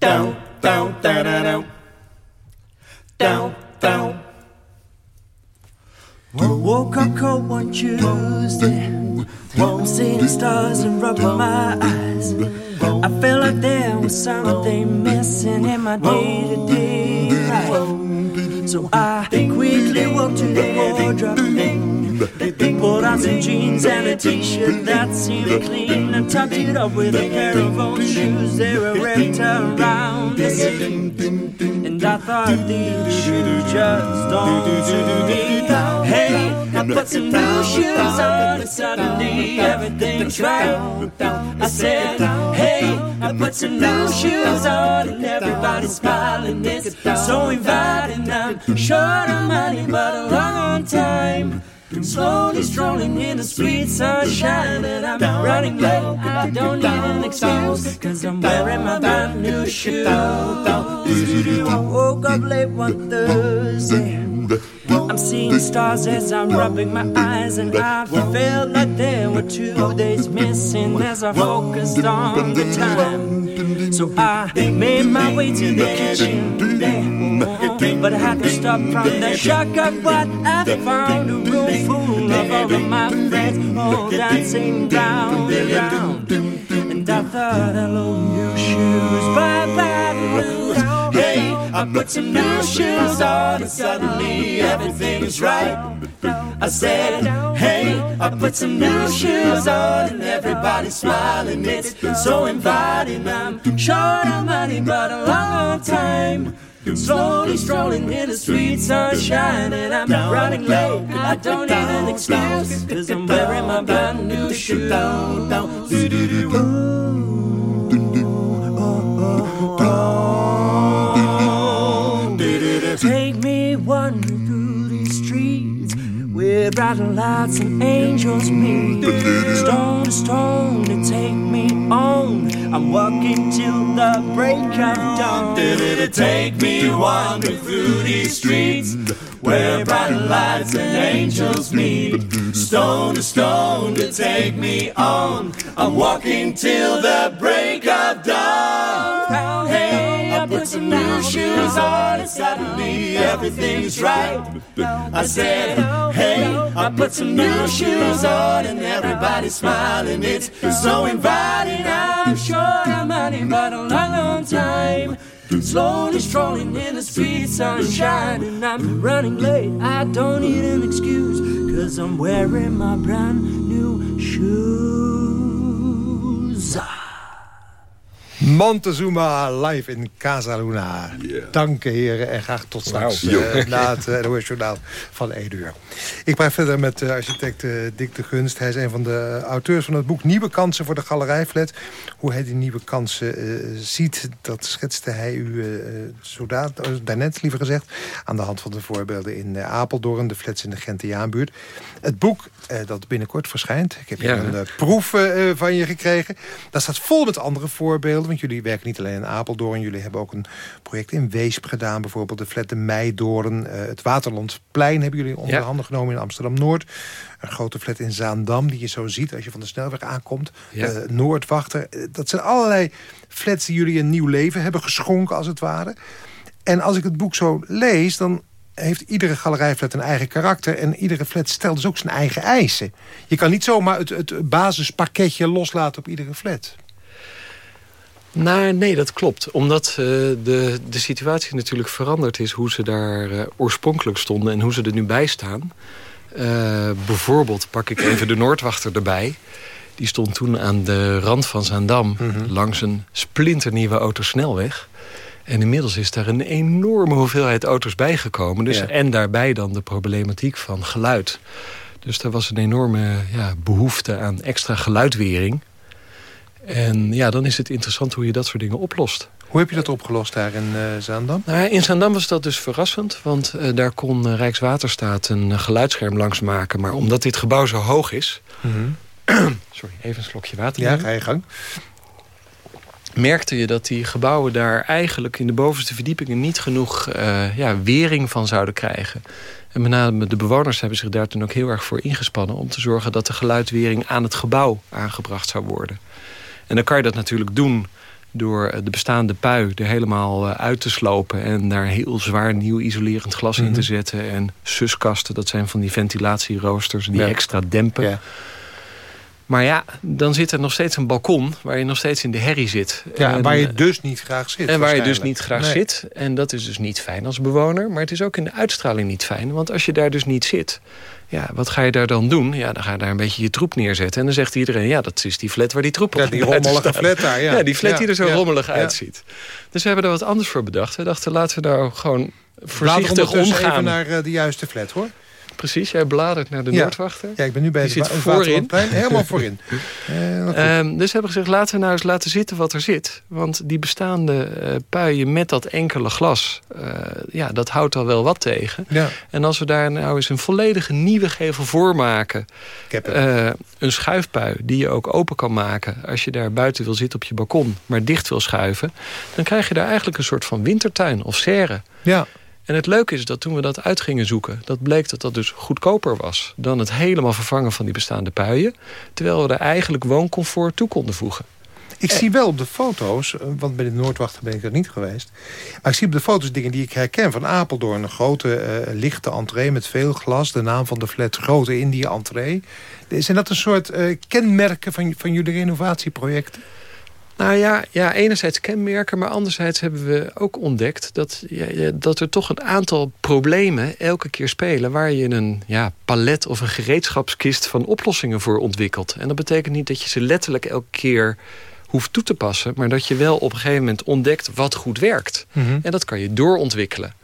Down, down, down, down, down, down. Woke up cold one Tuesday, won't see the stars and rubbing my eyes. I felt like there was something missing in my day-to-day life. So I quickly walked to the wardrobe, some jeans and a t-shirt that seemed clean, and tucked it up with a pair of old shoes. They were wrapped around the seam, and I thought these shoes just don't suit me. Hey, I put some new shoes on, and suddenly everything's right. I said, Hey, I put some new shoes on, and everybody's smiling. It's so inviting. I'm short on money, but a long on time. Slowly strolling in the sweet sunshine And I'm running late, I don't need an excuse Cause I'm wearing my brand new shoes. I woke up late one Thursday. I'm seeing stars as I'm rubbing my eyes And I felt like there were two days missing As I focused on the time. So I made my way to the kitchen But I had to stop from the shock of what I found A room full of all of my friends All dancing round and round And I thought, hello, new shoes Bye-bye, Hey, I put some new shoes on And suddenly everything's right I said, hey, I put some new shoes on And everybody's smiling It's so inviting I'm short on money but a long time Slowly strolling in the sweet sunshine And I'm not running late, I don't need an excuse Cause I'm wearing my brand new shoes. Take me wandering through these streets Where bright lights and angels meet. Stone to stone to take me on. I'm walking till the break of dawn Take me wandering through these streets Where bright lights and angels meet. Stone to stone to take me on. I'm walking till the break put some new shoes on And suddenly everything's right. I said, hey, I put some new shoes on And everybody's smiling. It's so inviting. I'm short of money but a long, long time. Slowly strolling in the street sunshine And I'm running late, I don't need an excuse Cause I'm wearing my brand new shoes Montezuma live in Casa Luna. Dank heren en graag tot straks uh, na het uh, Journaal van 1 uur. Ik praat verder met uh, architect Dick de Gunst. Hij is een van de auteurs van het boek Nieuwe Kansen voor de Galerijflat. Hoe hij die nieuwe kansen ziet, dat schetste hij u zo daarnet liever gezegd... aan de hand van de voorbeelden in Apeldoorn, de flats in de Gentiaanbuurt. Het boek dat binnenkort verschijnt, ik heb hier een proef van je gekregen... dat staat vol met andere voorbeelden want jullie werken niet alleen in Apeldoorn. Jullie hebben ook een project in Weesp gedaan. Bijvoorbeeld de Flat de Meidoorn. Uh, het Waterlandplein hebben jullie onder handen genomen in Amsterdam-Noord. Een grote flat in Zaandam die je zo ziet als je van de snelweg aankomt. Uh, Noordwachter. Eh, dat zijn allerlei flats die jullie een nieuw leven hebben geschonken als het ware. En als ik het boek zo lees, dan heeft iedere galerijflat een eigen karakter... en iedere flat stelt dus ook zijn eigen eisen. Je kan niet zomaar het, het basispakketje loslaten op iedere flat. Nou, nee, dat klopt. Omdat uh, de, de situatie natuurlijk veranderd is... hoe ze daar uh, oorspronkelijk stonden en hoe ze er nu bij staan. Uh, bijvoorbeeld pak ik even de Noordwachter erbij. Die stond toen aan de rand van Zaandam... Mm -hmm. langs een splinternieuwe autosnelweg. En inmiddels is daar een enorme hoeveelheid auto's bijgekomen. Dus, ja. En daarbij dan de problematiek van geluid. Dus daar was een enorme ja, behoefte aan extra geluidwering... En ja, dan is het interessant hoe je dat soort dingen oplost. Hoe heb je dat opgelost daar in uh, Zaandam? Nou, in Zaandam was dat dus verrassend. Want uh, daar kon uh, Rijkswaterstaat een geluidsscherm langs maken. Maar omdat dit gebouw zo hoog is... Mm -hmm. Sorry, even een slokje water. Ja, ga je gang. Merkte je dat die gebouwen daar eigenlijk in de bovenste verdiepingen... niet genoeg ja, wering van zouden krijgen. En met name de bewoners hebben zich daar toen ook heel erg voor ingespannen... om te zorgen dat de geluidwering aan het gebouw aangebracht zou worden. En dan kan je dat natuurlijk doen door de bestaande pui er helemaal eh, uit te slopen... en daar heel zwaar nieuw isolerend glas in te mhm. zetten. En suskasten, dat zijn van die ventilatieroosters die extra dempen. Ja. Maar ja, dan zit er nog steeds een balkon waar je nog steeds in de herrie zit. Ja, en, waar je dus niet graag zit. En waar je dus niet graag zit. En dat is dus niet fijn als bewoner. Maar het is ook in de uitstraling niet fijn. Want als je daar dus niet zit, ja, wat ga je daar dan doen? Ja, dan ga je daar een beetje je troep neerzetten. En dan zegt iedereen, ja, dat is die flat waar die troep op Ja, die rommelige flat daar, ja. Ja, die flat die er zo rommelig uitziet. Dus we hebben er wat anders voor bedacht. We dachten, laten we nou gewoon voorzichtig omgaan. even naar uh, de juiste flat, hoor precies. Jij bladert naar de ja. Noordwachter. Ja, ik ben nu bij Die zit voorin. Helemaal voorin. uh, um, dus hebben gezegd, laten we nou eens laten zitten wat er zit. Want die bestaande uh, puien met dat enkele glas... Uh, ja, dat houdt al wel wat tegen. Ja. En als we daar nou eens een volledige nieuwe gevel voor maken... een schuifpui die je ook open kan maken... als je daar buiten wil zitten op je balkon... maar dicht wil schuiven... dan krijg je daar eigenlijk een soort van wintertuin of serre. Ja. En het leuke is dat toen we dat uit gingen zoeken... dat bleek dat dat dus goedkoper was... dan het helemaal vervangen van die bestaande puien. Terwijl we er eigenlijk wooncomfort toe konden voegen. Ik zie wel op de foto's, eh, want bij de Noordwachter ben ik er niet geweest... maar ik zie op de foto's dingen die ik herken van Apeldoorn. Een grote uh, lichte entree met veel glas. De naam van de flat, grote India-entree. Zijn dat een soort uh, kenmerken van, van jullie renovatieprojecten? Nou ja, ja, enerzijds kenmerken, maar anderzijds hebben we ook ontdekt... dat, ja, dat er toch een aantal problemen elke keer spelen... waar je een ja, palet of een gereedschapskist van oplossingen voor ontwikkelt. En dat betekent niet dat je ze letterlijk elke keer hoeft toe te passen... maar dat je wel op een gegeven moment ontdekt wat goed werkt. Mm -hmm. En dat kan je doorontwikkelen.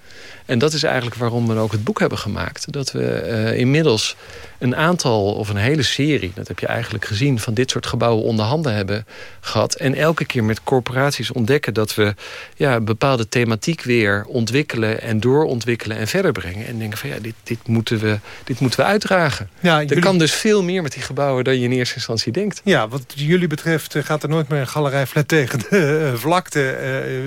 En dat is eigenlijk waarom we ook het boek hebben gemaakt. Dat we uh, inmiddels een aantal of een hele serie... dat heb je eigenlijk gezien, van dit soort gebouwen onder handen hebben gehad. En elke keer met corporaties ontdekken dat we ja, een bepaalde thematiek weer ontwikkelen... en doorontwikkelen en verder brengen. En denken van ja, dit, dit, moeten, we, dit moeten we uitdragen. Ja, jullie... Er kan dus veel meer met die gebouwen dan je in eerste instantie denkt. Ja, wat jullie betreft eh, gaat er nooit meer een galerij flat tegen de uh, vlakte.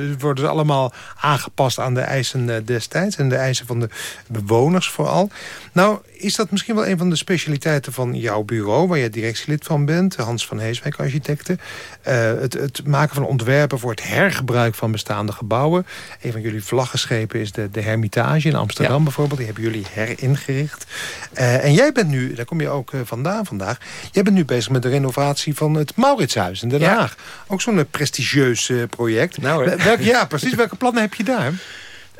Uh, worden ze allemaal aangepast aan de eisen destijds... en de eisen van de bewoners vooral. Nou, is dat misschien wel een van de specialiteiten van jouw bureau... waar je directielid van bent, Hans van Heeswijk Architecten. Uh, het, het, maken van ontwerpen voor het hergebruik van bestaande gebouwen. Een van jullie vlaggenschepen is de, de Hermitage in Amsterdam ja. bijvoorbeeld. Die hebben jullie heringericht. Uh, en jij bent nu, daar kom je ook uh, vandaan vandaag... jij bent nu bezig met de renovatie van het Mauritshuis in Den Haag. Ja. Ook zo'n prestigieus project. Nou, Welk, ja, precies. Welke plannen heb je daar?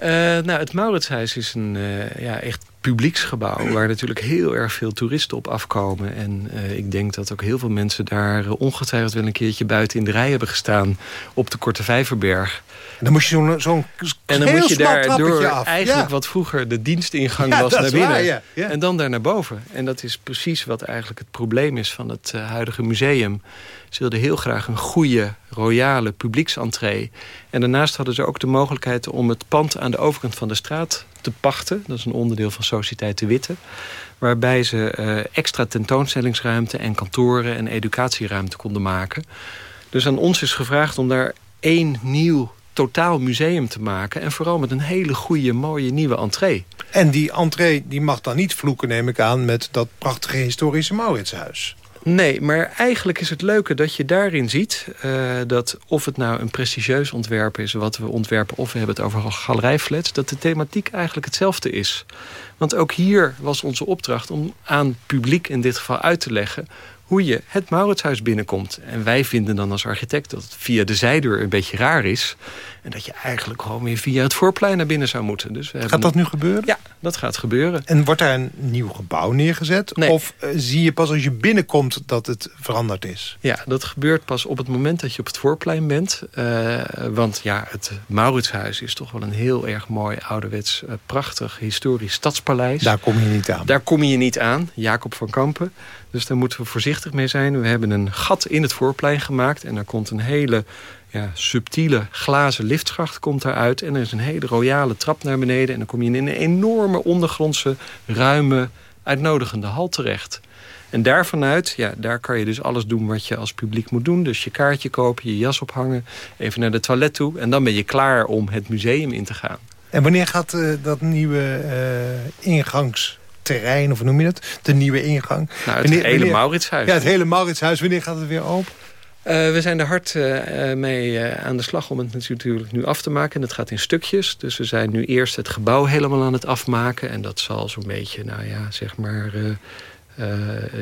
Uh, nou, het Mauritshuis is een uh, ja, echt publieksgebouw... waar natuurlijk heel erg veel toeristen op afkomen. En uh, ik denk dat ook heel veel mensen daar uh, ongetwijfeld wel een keertje buiten in de rij hebben gestaan... op de Korte Vijverberg. En dan moest je zo'n zo'n En dan moet je daar door af. eigenlijk Ja. wat vroeger de dienstingang Ja, was naar binnen. waar, ja. Ja. En dan daar naar boven. En dat is precies wat eigenlijk het probleem is van het eh, huidige museum. Ze wilden heel graag een goede, royale publieksentree. En daarnaast hadden ze ook de mogelijkheid om het pand aan de overkant van de straat te pachten. Dat is een onderdeel van Sociëteit de Witte. Waarbij ze eh, extra tentoonstellingsruimte en kantoren en educatieruimte konden maken. Dus aan ons is gevraagd om daar één nieuw totaal museum te maken. En vooral met een hele goede, mooie nieuwe entree. En die entree die mag dan niet vloeken, neem ik aan... met dat prachtige historische Mauritshuis. Nee, maar eigenlijk is het leuke dat je daarin ziet... eh, dat of het nou een prestigieus ontwerp is wat we ontwerpen... of we hebben het over galerijflats... dat de thematiek eigenlijk hetzelfde is. Want ook hier was onze opdracht om aan publiek in dit geval uit te leggen... hoe je het Mauritshuis binnenkomt. En wij vinden dan als architect dat het via de zijdeur een beetje raar is... en dat je eigenlijk gewoon weer via het voorplein naar binnen zou moeten. Dus we Gaat dat nu gebeuren? Ja, dat gaat gebeuren. En wordt daar een nieuw gebouw neergezet? Nee. Of eh, zie je pas als je binnenkomt dat het veranderd is? Ja, dat gebeurt pas op het moment dat je op het voorplein bent. Eh, want ja, het Mauritshuis is toch wel een heel erg mooi, ouderwets, eh, prachtig, historisch stadspaleis. Daar kom je niet aan. Daar kom je niet aan, Jacob van Kampen. Dus daar moeten we voorzichtig mee zijn. We hebben een gat in het voorplein gemaakt. En er komt een hele ja, subtiele glazen liftschacht komt daaruit. En er is een hele royale trap naar beneden. En dan kom je in een enorme ondergrondse, ruime, uitnodigende hal terecht. En daar vanuit, ja, daar kan je dus alles doen wat je als publiek moet doen. Dus je kaartje kopen, je jas ophangen, even naar de toilet toe. En dan ben je klaar om het museum in te gaan. En wanneer gaat eh, dat nieuwe eh, ingangsterrein, of hoe noem je het? De nieuwe ingang? Nou, het Wanneer- hele wanneer- Mauritshuis. Ja, het hele Mauritshuis. Wanneer gaat het weer open? Eh, we zijn er hard eh, eh, mee aan de slag om het natuurlijk nu af te maken. En dat gaat in stukjes. Dus we zijn nu eerst het gebouw helemaal aan het afmaken. En dat zal zo'n beetje, nou ja, zeg maar...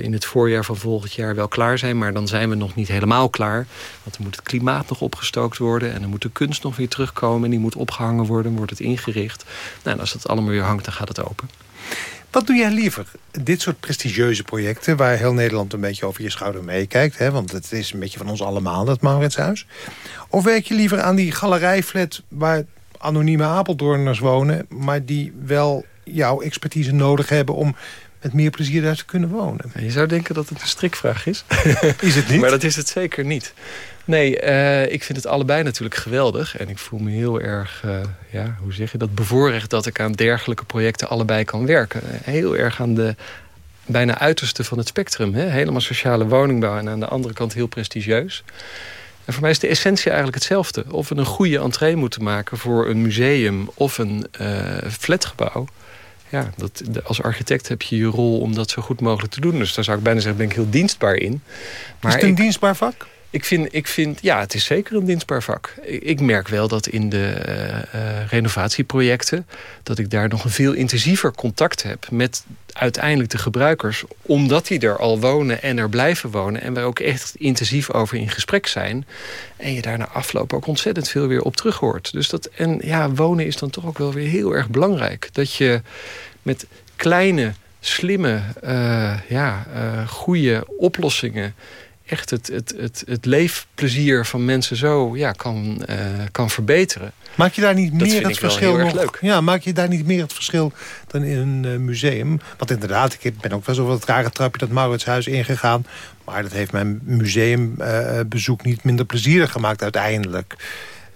in het voorjaar van volgend jaar wel klaar zijn. Maar dan zijn we nog niet helemaal klaar. Want dan moet het klimaat nog opgestookt worden. En dan moet de kunst nog weer terugkomen. En die moet opgehangen worden. Wordt het ingericht. Nou, en als dat allemaal weer hangt, dan gaat het open. Wat doe jij liever? Dit soort prestigieuze projecten... waar heel Nederland een beetje over je schouder meekijkt... hè, want het is een beetje van ons allemaal, dat Mauritshuis. Of werk je liever aan die galerijflat... waar anonieme Apeldoorners wonen... maar die wel jouw expertise nodig hebben... om met meer plezier daar te kunnen wonen? Je zou denken dat het een strikvraag is. Is het niet? Maar dat is het zeker niet. Nee, eh, ik vind het allebei natuurlijk geweldig. En ik voel me heel erg, eh, ja, hoe zeg je dat, bevoorrecht dat ik aan dergelijke projecten allebei kan werken. Heel erg aan de bijna uiterste van het spectrum. Hè? Helemaal sociale woningbouw en aan de andere kant heel prestigieus. En voor mij is de essentie eigenlijk hetzelfde. Of we een goede entree moeten maken voor een museum of een eh, flatgebouw. Ja, dat, als architect heb je je rol om dat zo goed mogelijk te doen. Dus daar zou ik bijna zeggen, ben ik heel dienstbaar in. is het een ik- dienstbaar vak? Ik vind, ik vind, ja, het is zeker een dienstbaar vak. Ik, merk wel dat in de eh, eh, renovatieprojecten... dat ik daar nog een veel intensiever contact heb met uiteindelijk de gebruikers... omdat die er al wonen en er blijven wonen... en we ook echt intensief over in gesprek zijn... en je daar na afloop ook ontzettend veel weer op terug hoort. Dus dat, en ja, wonen is dan toch ook wel weer heel erg belangrijk. Dat je met kleine, slimme, eh, ja, eh, goede oplossingen echt het, het, het, het leefplezier van mensen zo ja, kan, eh, kan verbeteren. Maak je daar niet Dat meer het verschil nog? leuk. Ja, maak je daar niet meer het verschil dan in een eh, museum? Want inderdaad, ik ben ook wel zo wat rare trapje dat Mauritshuis ingegaan. Maar dat heeft mijn museumbezoek niet minder plezierig gemaakt uiteindelijk.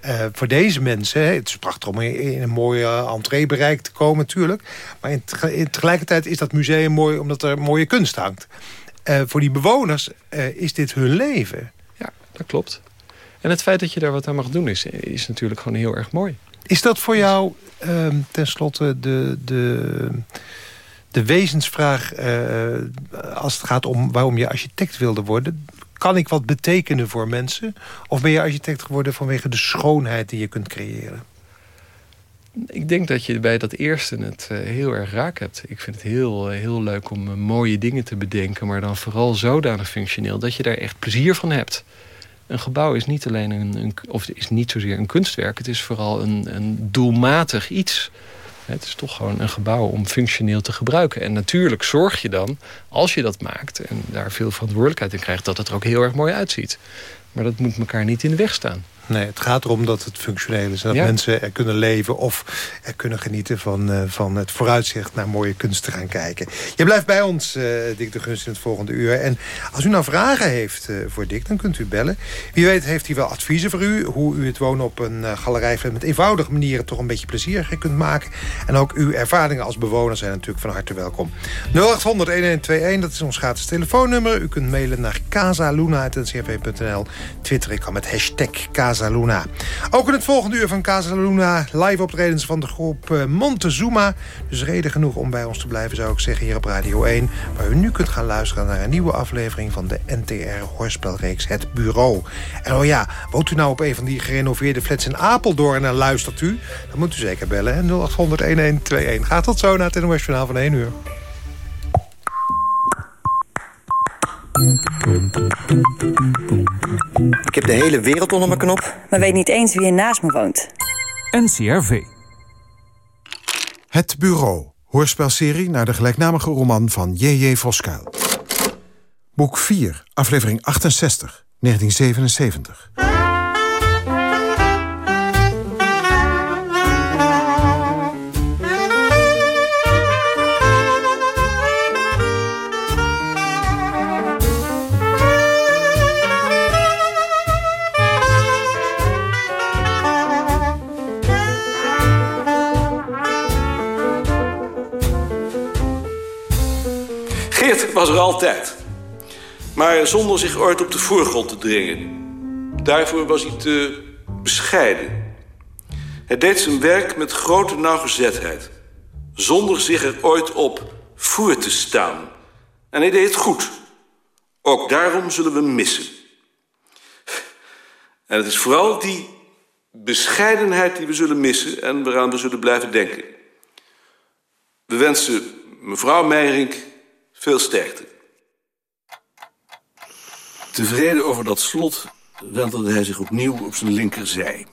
Eh, voor deze mensen, hè, het is prachtig om in een mooie entreebereik te komen natuurlijk. Maar in tegelijkertijd is dat museum mooi omdat er mooie kunst hangt. Eh, voor die bewoners eh, is dit hun leven. Ja, dat klopt. En het feit dat je daar wat aan mag doen is, is natuurlijk gewoon heel erg mooi. Is dat voor jou ehm tenslotte de, de, de wezensvraag... eh, als het gaat om waarom je architect wilde worden? Kan ik wat betekenen voor mensen? Of ben je architect geworden vanwege de schoonheid die je kunt creëren? Ik denk dat je bij dat eerste het eh, heel erg raak hebt. Ik vind het heel, eh, heel leuk om eh, mooie dingen te bedenken... maar dan vooral zodanig functioneel dat je daar echt plezier van hebt. Een gebouw is niet alleen een, of is niet zozeer een kunstwerk... het is vooral een, een doelmatig iets Het is toch gewoon een gebouw om functioneel te gebruiken. En natuurlijk zorg je dan, als je dat maakt... en daar veel verantwoordelijkheid in krijgt... dat het er ook heel erg mooi uitziet. Maar dat moet elkaar niet in de weg staan. Nee, het gaat erom dat het functioneel is. En dat Ja. mensen er kunnen leven of er kunnen genieten van, eh, van het vooruitzicht naar mooie kunst te gaan kijken. Je blijft bij ons, eh Dick de Gunst, in het volgende uur. En als u nou vragen heeft eh, voor Dick, dan kunt u bellen. Wie weet heeft hij wel adviezen voor u. Hoe u het wonen op een galerijflat met eenvoudige manieren toch een beetje plezier kunt maken. En ook uw ervaringen als bewoner zijn natuurlijk van harte welkom. 0800-1121, dat is ons gratis telefoonnummer. U kunt mailen naar casaluna.ncrv.nl. Twitter ik kan met hashtag Casaluna. Ook in het volgende uur van Casaluna live optredens van de groep eh, Montezuma. Dus reden genoeg om bij ons te blijven, zou ik zeggen, hier op Radio 1. Waar u nu kunt gaan luisteren naar een nieuwe aflevering van de NTR hoorspelreeks Het Bureau. En oh ja, woont u nou op een van die gerenoveerde flats in Apeldoorn en luistert u? Dan moet u zeker bellen, hè? 0800-1121. Gaat tot zo naar het Journaal van 1 uur. Ik heb de hele wereld onder mijn knop. maar weet niet eens wie er naast me woont. NCRV. Het Bureau, hoorspelserie naar de gelijknamige roman van J.J. Voskuil. Boek 4, aflevering 68, 1977. Was er altijd. Maar zonder zich ooit op de voorgrond te dringen. Daarvoor was hij te bescheiden. Hij deed zijn werk met grote nauwgezetheid. Zonder zich er ooit op voor te staan. En hij deed het goed. Ook daarom zullen we missen. En het is vooral die bescheidenheid die we zullen missen... en waaraan we zullen blijven denken. We wensen mevrouw Meijerink veel sterkte. Tevreden over dat slot wentelde hij zich opnieuw op zijn linkerzij.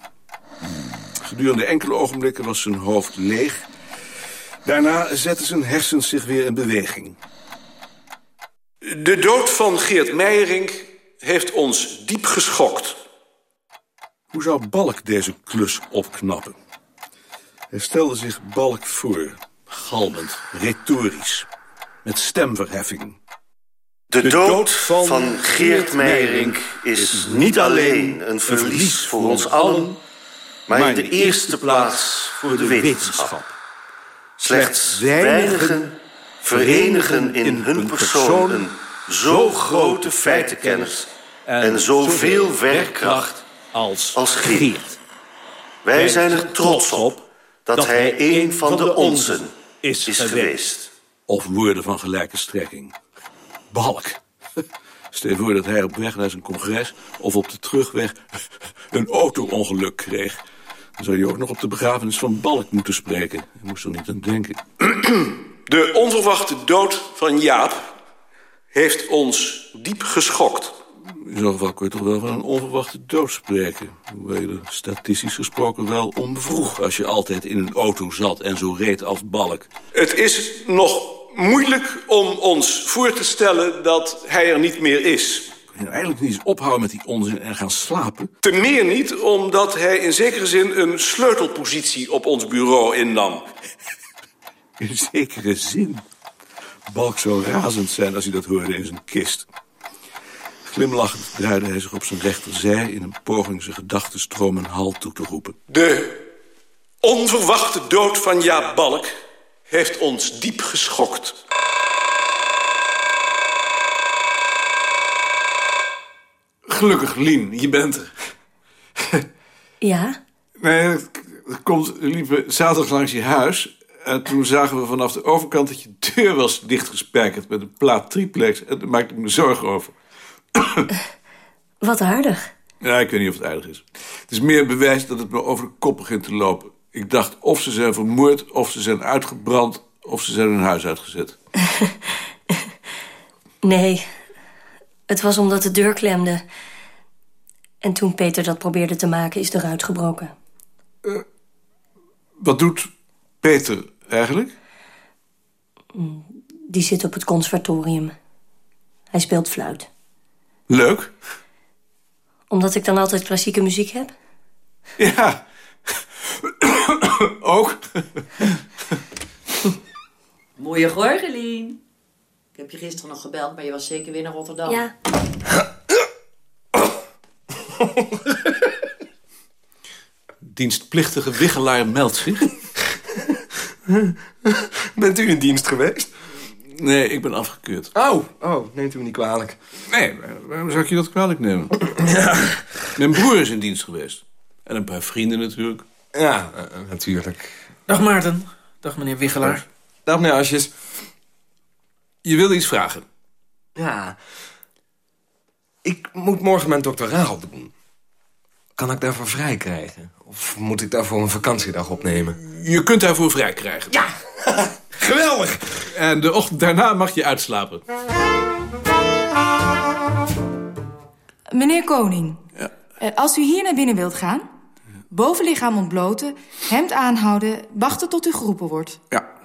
Gedurende enkele ogenblikken was zijn hoofd leeg. Daarna zetten zijn hersens zich weer in beweging. De dood van Geert Meijerink heeft ons diep geschokt. Hoe zou Balk deze klus opknappen? Hij stelde zich Balk voor, galmend, retorisch, met stemverheffing. De dood van Geert Meijerink is niet alleen een verlies voor ons allen, maar in de eerste plaats voor de wetenschap. Slechts weinigen verenigen in hun persoon een zo grote feitenkennis en zoveel werkkracht als, als Geert. Wij zijn er trots op dat hij een van de onzen is geweest. Of woorden van gelijke strekking. Balk. Stel je voor dat hij op weg naar zijn congres... of op de terugweg een auto-ongeluk kreeg. Dan zou hij ook nog op de begrafenis van Balk moeten spreken. Ik moest er niet aan denken. De onverwachte dood van Jaap heeft ons diep geschokt. In zo'n geval kun je toch wel van een onverwachte dood spreken. Hoewel je er statistisch gesproken wel om vroeg... als je altijd in een auto zat en zo reed als Balk. Het is nog moeilijk om ons voor te stellen dat hij er niet meer is. Nou eigenlijk niet eens ophouden met die onzin en gaan slapen? Ten meer niet, omdat hij in zekere zin een sleutelpositie op ons bureau innam. In zekere zin? Balk zou razend zijn als hij dat hoorde in zijn kist. Glimlachend draaide hij zich op zijn rechterzij... in een poging zijn gedachtenstroom een halt toe te roepen. De onverwachte dood van Jaap Balk heeft ons diep geschokt. Gelukkig, Lien, je bent er. Ja? Nee, het het komt, we liepen zaterdag langs je huis... en toen zagen we vanaf de overkant dat je deur was dichtgespijkerd... met een plaat triplex en daar maakte ik me zorgen over. Wat aardig. Ja, ik weet niet of het aardig is. Het is meer bewijs dat het me over de kop begint te lopen. Ik dacht of ze zijn vermoord, of ze zijn uitgebrand... of ze zijn hun huis uitgezet. Nee, het was omdat de deur klemde. En toen Peter dat probeerde te maken, is de ruit gebroken. Wat doet Peter, eigenlijk? Die zit op het conservatorium. Hij speelt fluit. Leuk. Omdat ik dan altijd klassieke muziek heb? Ja. Ook. Mooie Gorgelien. Ik heb je gisteren nog gebeld, maar je was zeker weer naar Rotterdam. Ja. Dienstplichtige wiggelaar meldt zich. Bent u in dienst geweest? Nee, ik ben afgekeurd. Oh, oh, neemt u me niet kwalijk. Nee, waarom zou ik je dat kwalijk nemen? Mijn broer is in dienst geweest. En een paar vrienden natuurlijk. Ja, eh, natuurlijk. Dag Maarten. Dag meneer Wiggelaar. Dag meneer Asjes. Je wilde iets vragen? Ja. Ik moet morgen mijn doctoraal doen. Kan ik daarvoor vrij krijgen? Of moet ik daarvoor een vakantiedag opnemen? Je kunt daarvoor vrij krijgen. Ja, geweldig. En de ochtend daarna mag je uitslapen. Meneer Koning, eh, als u hier naar binnen wilt gaan... bovenlichaam ontbloten, hemd aanhouden... wachten tot u geroepen wordt. Ja.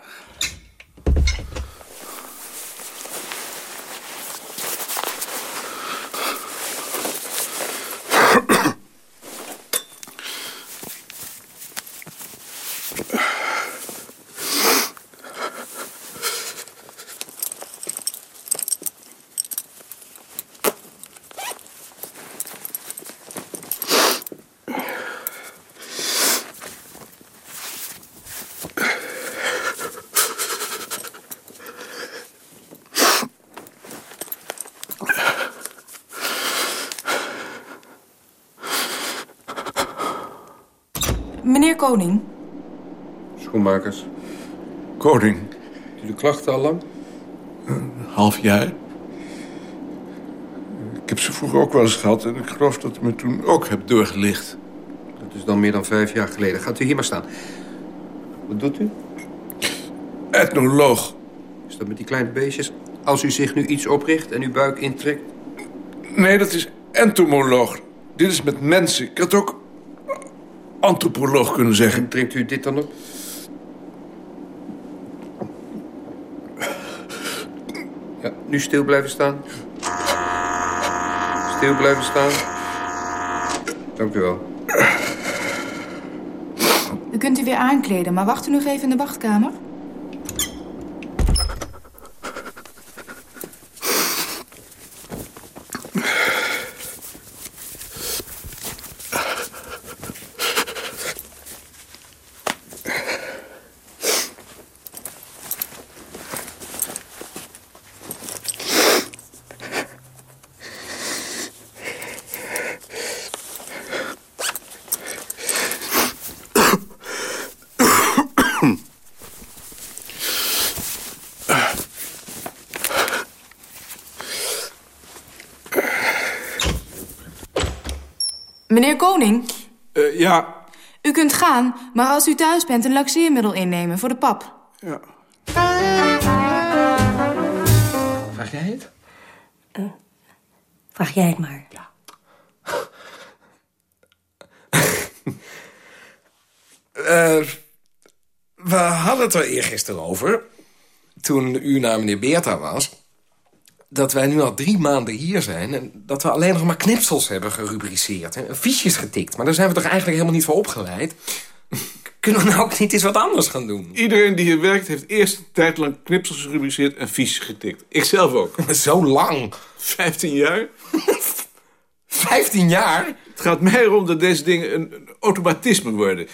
Meneer Koning, Schoenmakers. Koning. U de klachten al lang? Half jaar. Ik heb ze vroeger ook wel eens gehad en ik geloof dat u me toen ook hebt doorgelicht. Dat is dan meer dan vijf jaar geleden. Gaat u hier maar staan. Wat doet u? Etnoloog. Is dat met die kleine beestjes? Als u zich nu iets opricht en uw buik intrekt... Nee, dat is entomoloog. Dit is met mensen. Ik had ook antropoloog kunnen zeggen. Drinkt u dit dan op? Ja, nu stil blijven staan. Stil blijven staan. Dank u wel. u kunt u weer aankleden... maar wacht u nog even in de wachtkamer. Meneer Koning, Eh, ja. u kunt gaan... maar als u thuis bent een laxeermiddel innemen voor de pap. Ja. Vraag jij het? Vraag jij het maar. Eh, we hadden het er eergisteren over... toen u naar meneer Beerta was... dat wij nu al drie maanden hier zijn... en dat we alleen nog maar knipsels hebben gerubriceerd. En fiches getikt. Maar daar zijn we toch eigenlijk helemaal niet voor opgeleid? Kunnen we nou ook niet eens wat anders gaan doen? Iedereen die hier werkt heeft eerst een tijd lang knipsels gerubriceerd en fiches getikt. Ik zelf ook. Zo lang? 15 jaar. 15 jaar? Het gaat mij erom dat deze dingen een, een automatisme worden.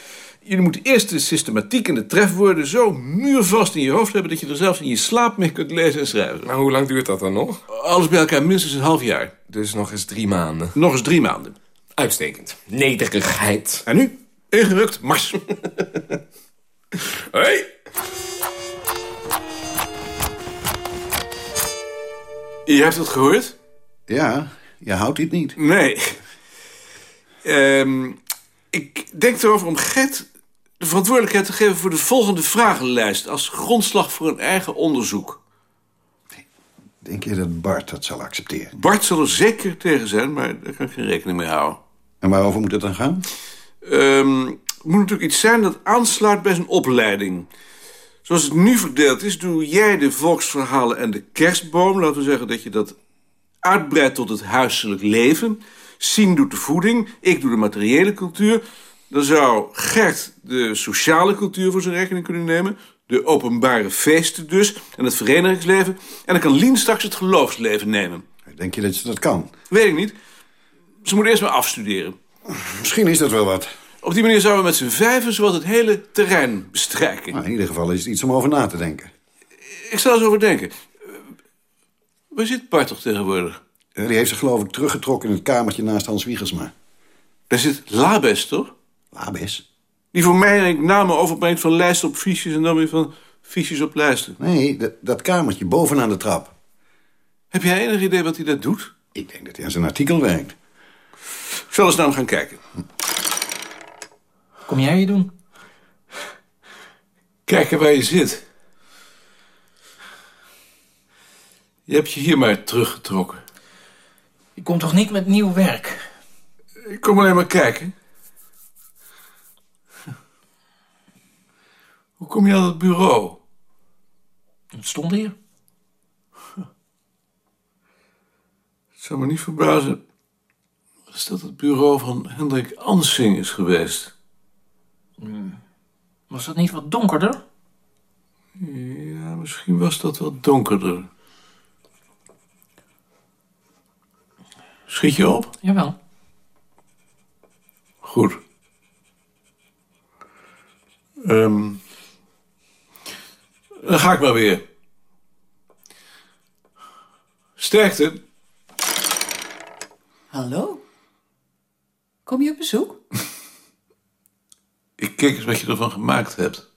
Jullie moeten eerst de systematiek en de trefwoorden zo muurvast in je hoofd hebben... dat je er zelfs in je slaap mee kunt lezen en schrijven. Maar hoe lang duurt dat dan nog? Alles bij elkaar minstens een half jaar. Dus nog eens drie maanden. Nog eens drie maanden. Uitstekend. Nederigheid. En nu? Ingerukt, mars. Hoi. Je hebt het gehoord? Ja, je houdt dit niet. Nee. Ehm, ik denk erover om Gert de verantwoordelijkheid te geven... voor de volgende vragenlijst... als grondslag voor een eigen onderzoek. Denk je dat Bart dat zal accepteren? Bart zal er zeker tegen zijn, maar daar kan ik geen rekening mee houden. En waarover moet het dan gaan? Ehm, Het moet natuurlijk iets zijn dat aansluit bij zijn opleiding. Zoals het nu verdeeld is, doe jij de volksverhalen en de kerstboom. Laten we zeggen dat je dat uitbreidt tot het huiselijk leven. Sien doet de voeding, ik doe de materiële cultuur. Dan zou Gert de sociale cultuur voor zijn rekening kunnen nemen. De openbare feesten dus, en het verenigingsleven. En dan kan Lien straks het geloofsleven nemen. Denk je dat je dat kan? Weet ik niet. Ze moet eerst maar afstuderen. Misschien is dat wel wat. Op die manier zouden we met z'n vijven zowat het hele terrein bestrijken. Nou, in ieder geval is het iets om over na te denken. Ik zal eens over denken. Waar zit Bart toch tegenwoordig? Die heeft zich geloof ik teruggetrokken in het kamertje naast Hans Wiegersma. Daar zit Labes, toch? Labes? Die voor mij denk ik, namen overbrengt van lijsten op fiches... en dan weer van fiches op lijsten. Nee, dat, dat kamertje bovenaan de trap. Heb jij enig idee wat hij daar doet? Ik denk dat hij aan zijn artikel werkt. Ik zal eens naar hem gaan kijken. Kom jij je doen? Kijken waar je zit. Je hebt je hier maar teruggetrokken. Je komt toch niet met nieuw werk? Ik kom alleen maar kijken. Hoe kom je aan het bureau? Het stond hier. Het zou me niet verbazen als dat het bureau van Hendrik Ansing is geweest. Hmm. Was dat niet wat donkerder? Ja, misschien was dat wat donkerder. Schiet je op? Jawel. Goed. Ehm, dan ga ik maar weer. Sterkte. Hallo? Kom je op bezoek? Ik kijk eens wat je ervan gemaakt hebt.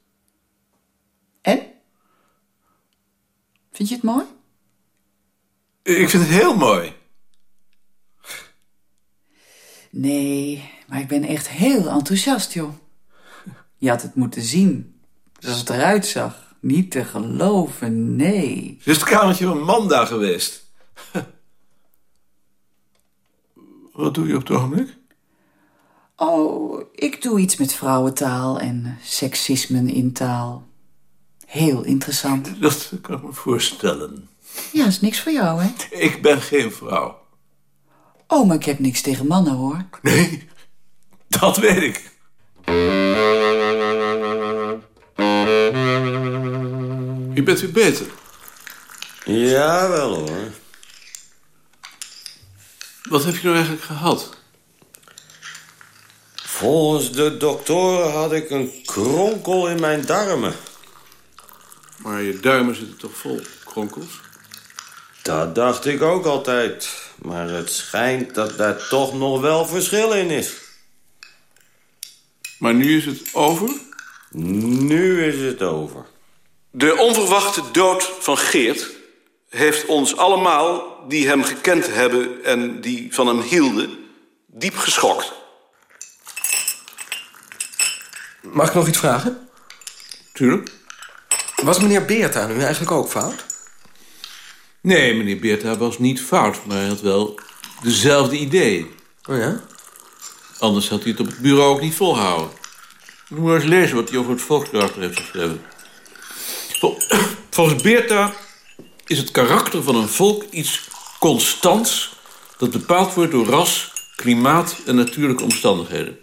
En? Vind je het mooi? Ik vind het heel mooi. Nee, maar ik ben echt heel enthousiast, joh. Je had het moeten zien. Zoals het eruit zag. Niet te geloven, nee. Is het kamertje van Manda geweest? Wat doe je op het ogenblik? Oh, ik doe iets met vrouwentaal en seksismen in taal. Heel interessant. Dat kan ik me voorstellen. Ja, is niks voor jou, hè? Ik ben geen vrouw. Oh, maar ik heb niks tegen mannen, hoor. Nee, dat weet ik. Je bent weer beter. Ja, wel hoor. Wat heb je nou eigenlijk gehad? Volgens de doktoren had ik een kronkel in mijn darmen. Maar je duimen zitten toch vol kronkels? Dat dacht ik ook altijd. Maar het schijnt dat daar toch nog wel verschil in is. Maar nu is het over? Nu is het over. De onverwachte dood van Geert heeft ons allemaal die hem gekend hebben en die van hem hielden, diep geschokt. Mag ik nog iets vragen? Tuurlijk. Was meneer Beerta nu eigenlijk ook fout? Nee, meneer Beerta was niet fout, maar hij had wel dezelfde ideeën. Oh ja? Anders had hij het op het bureau ook niet volhouden. Moet maar eens lezen wat hij over het volkskarakter heeft geschreven. Vol- Volgens Beerta is het karakter van een volk iets constants... dat bepaald wordt door ras, klimaat en natuurlijke omstandigheden.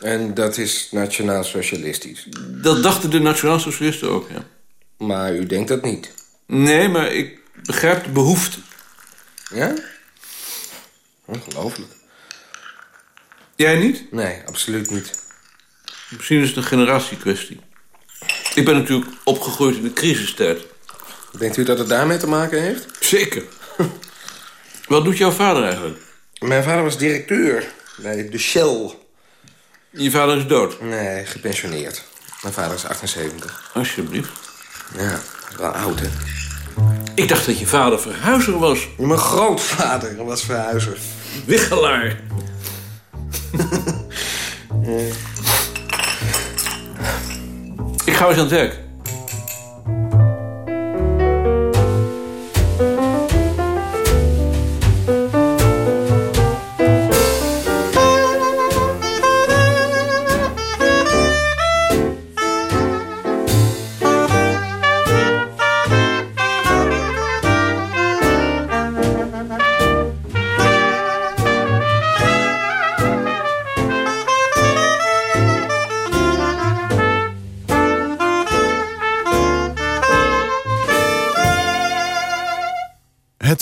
En dat is nationaal-socialistisch? Dat dachten de nationaal-socialisten ook, ja. Maar u denkt dat niet? Nee, maar ik begrijp de behoefte. Ja? Ongelooflijk. Jij niet? Nee, absoluut niet. Misschien is het een generatiekwestie. Ik ben natuurlijk opgegroeid in de crisistijd. Denkt u dat het daarmee te maken heeft? Zeker. Wat doet jouw vader eigenlijk? Mijn vader was directeur bij de Shell. Je vader is dood? Nee, gepensioneerd. Mijn vader is 78. Alsjeblieft. Ja, wel oud, hè? Ik dacht dat je vader verhuizer was. Mijn grootvader was verhuizer. Wiggelaar. Ik ga eens aan het werk.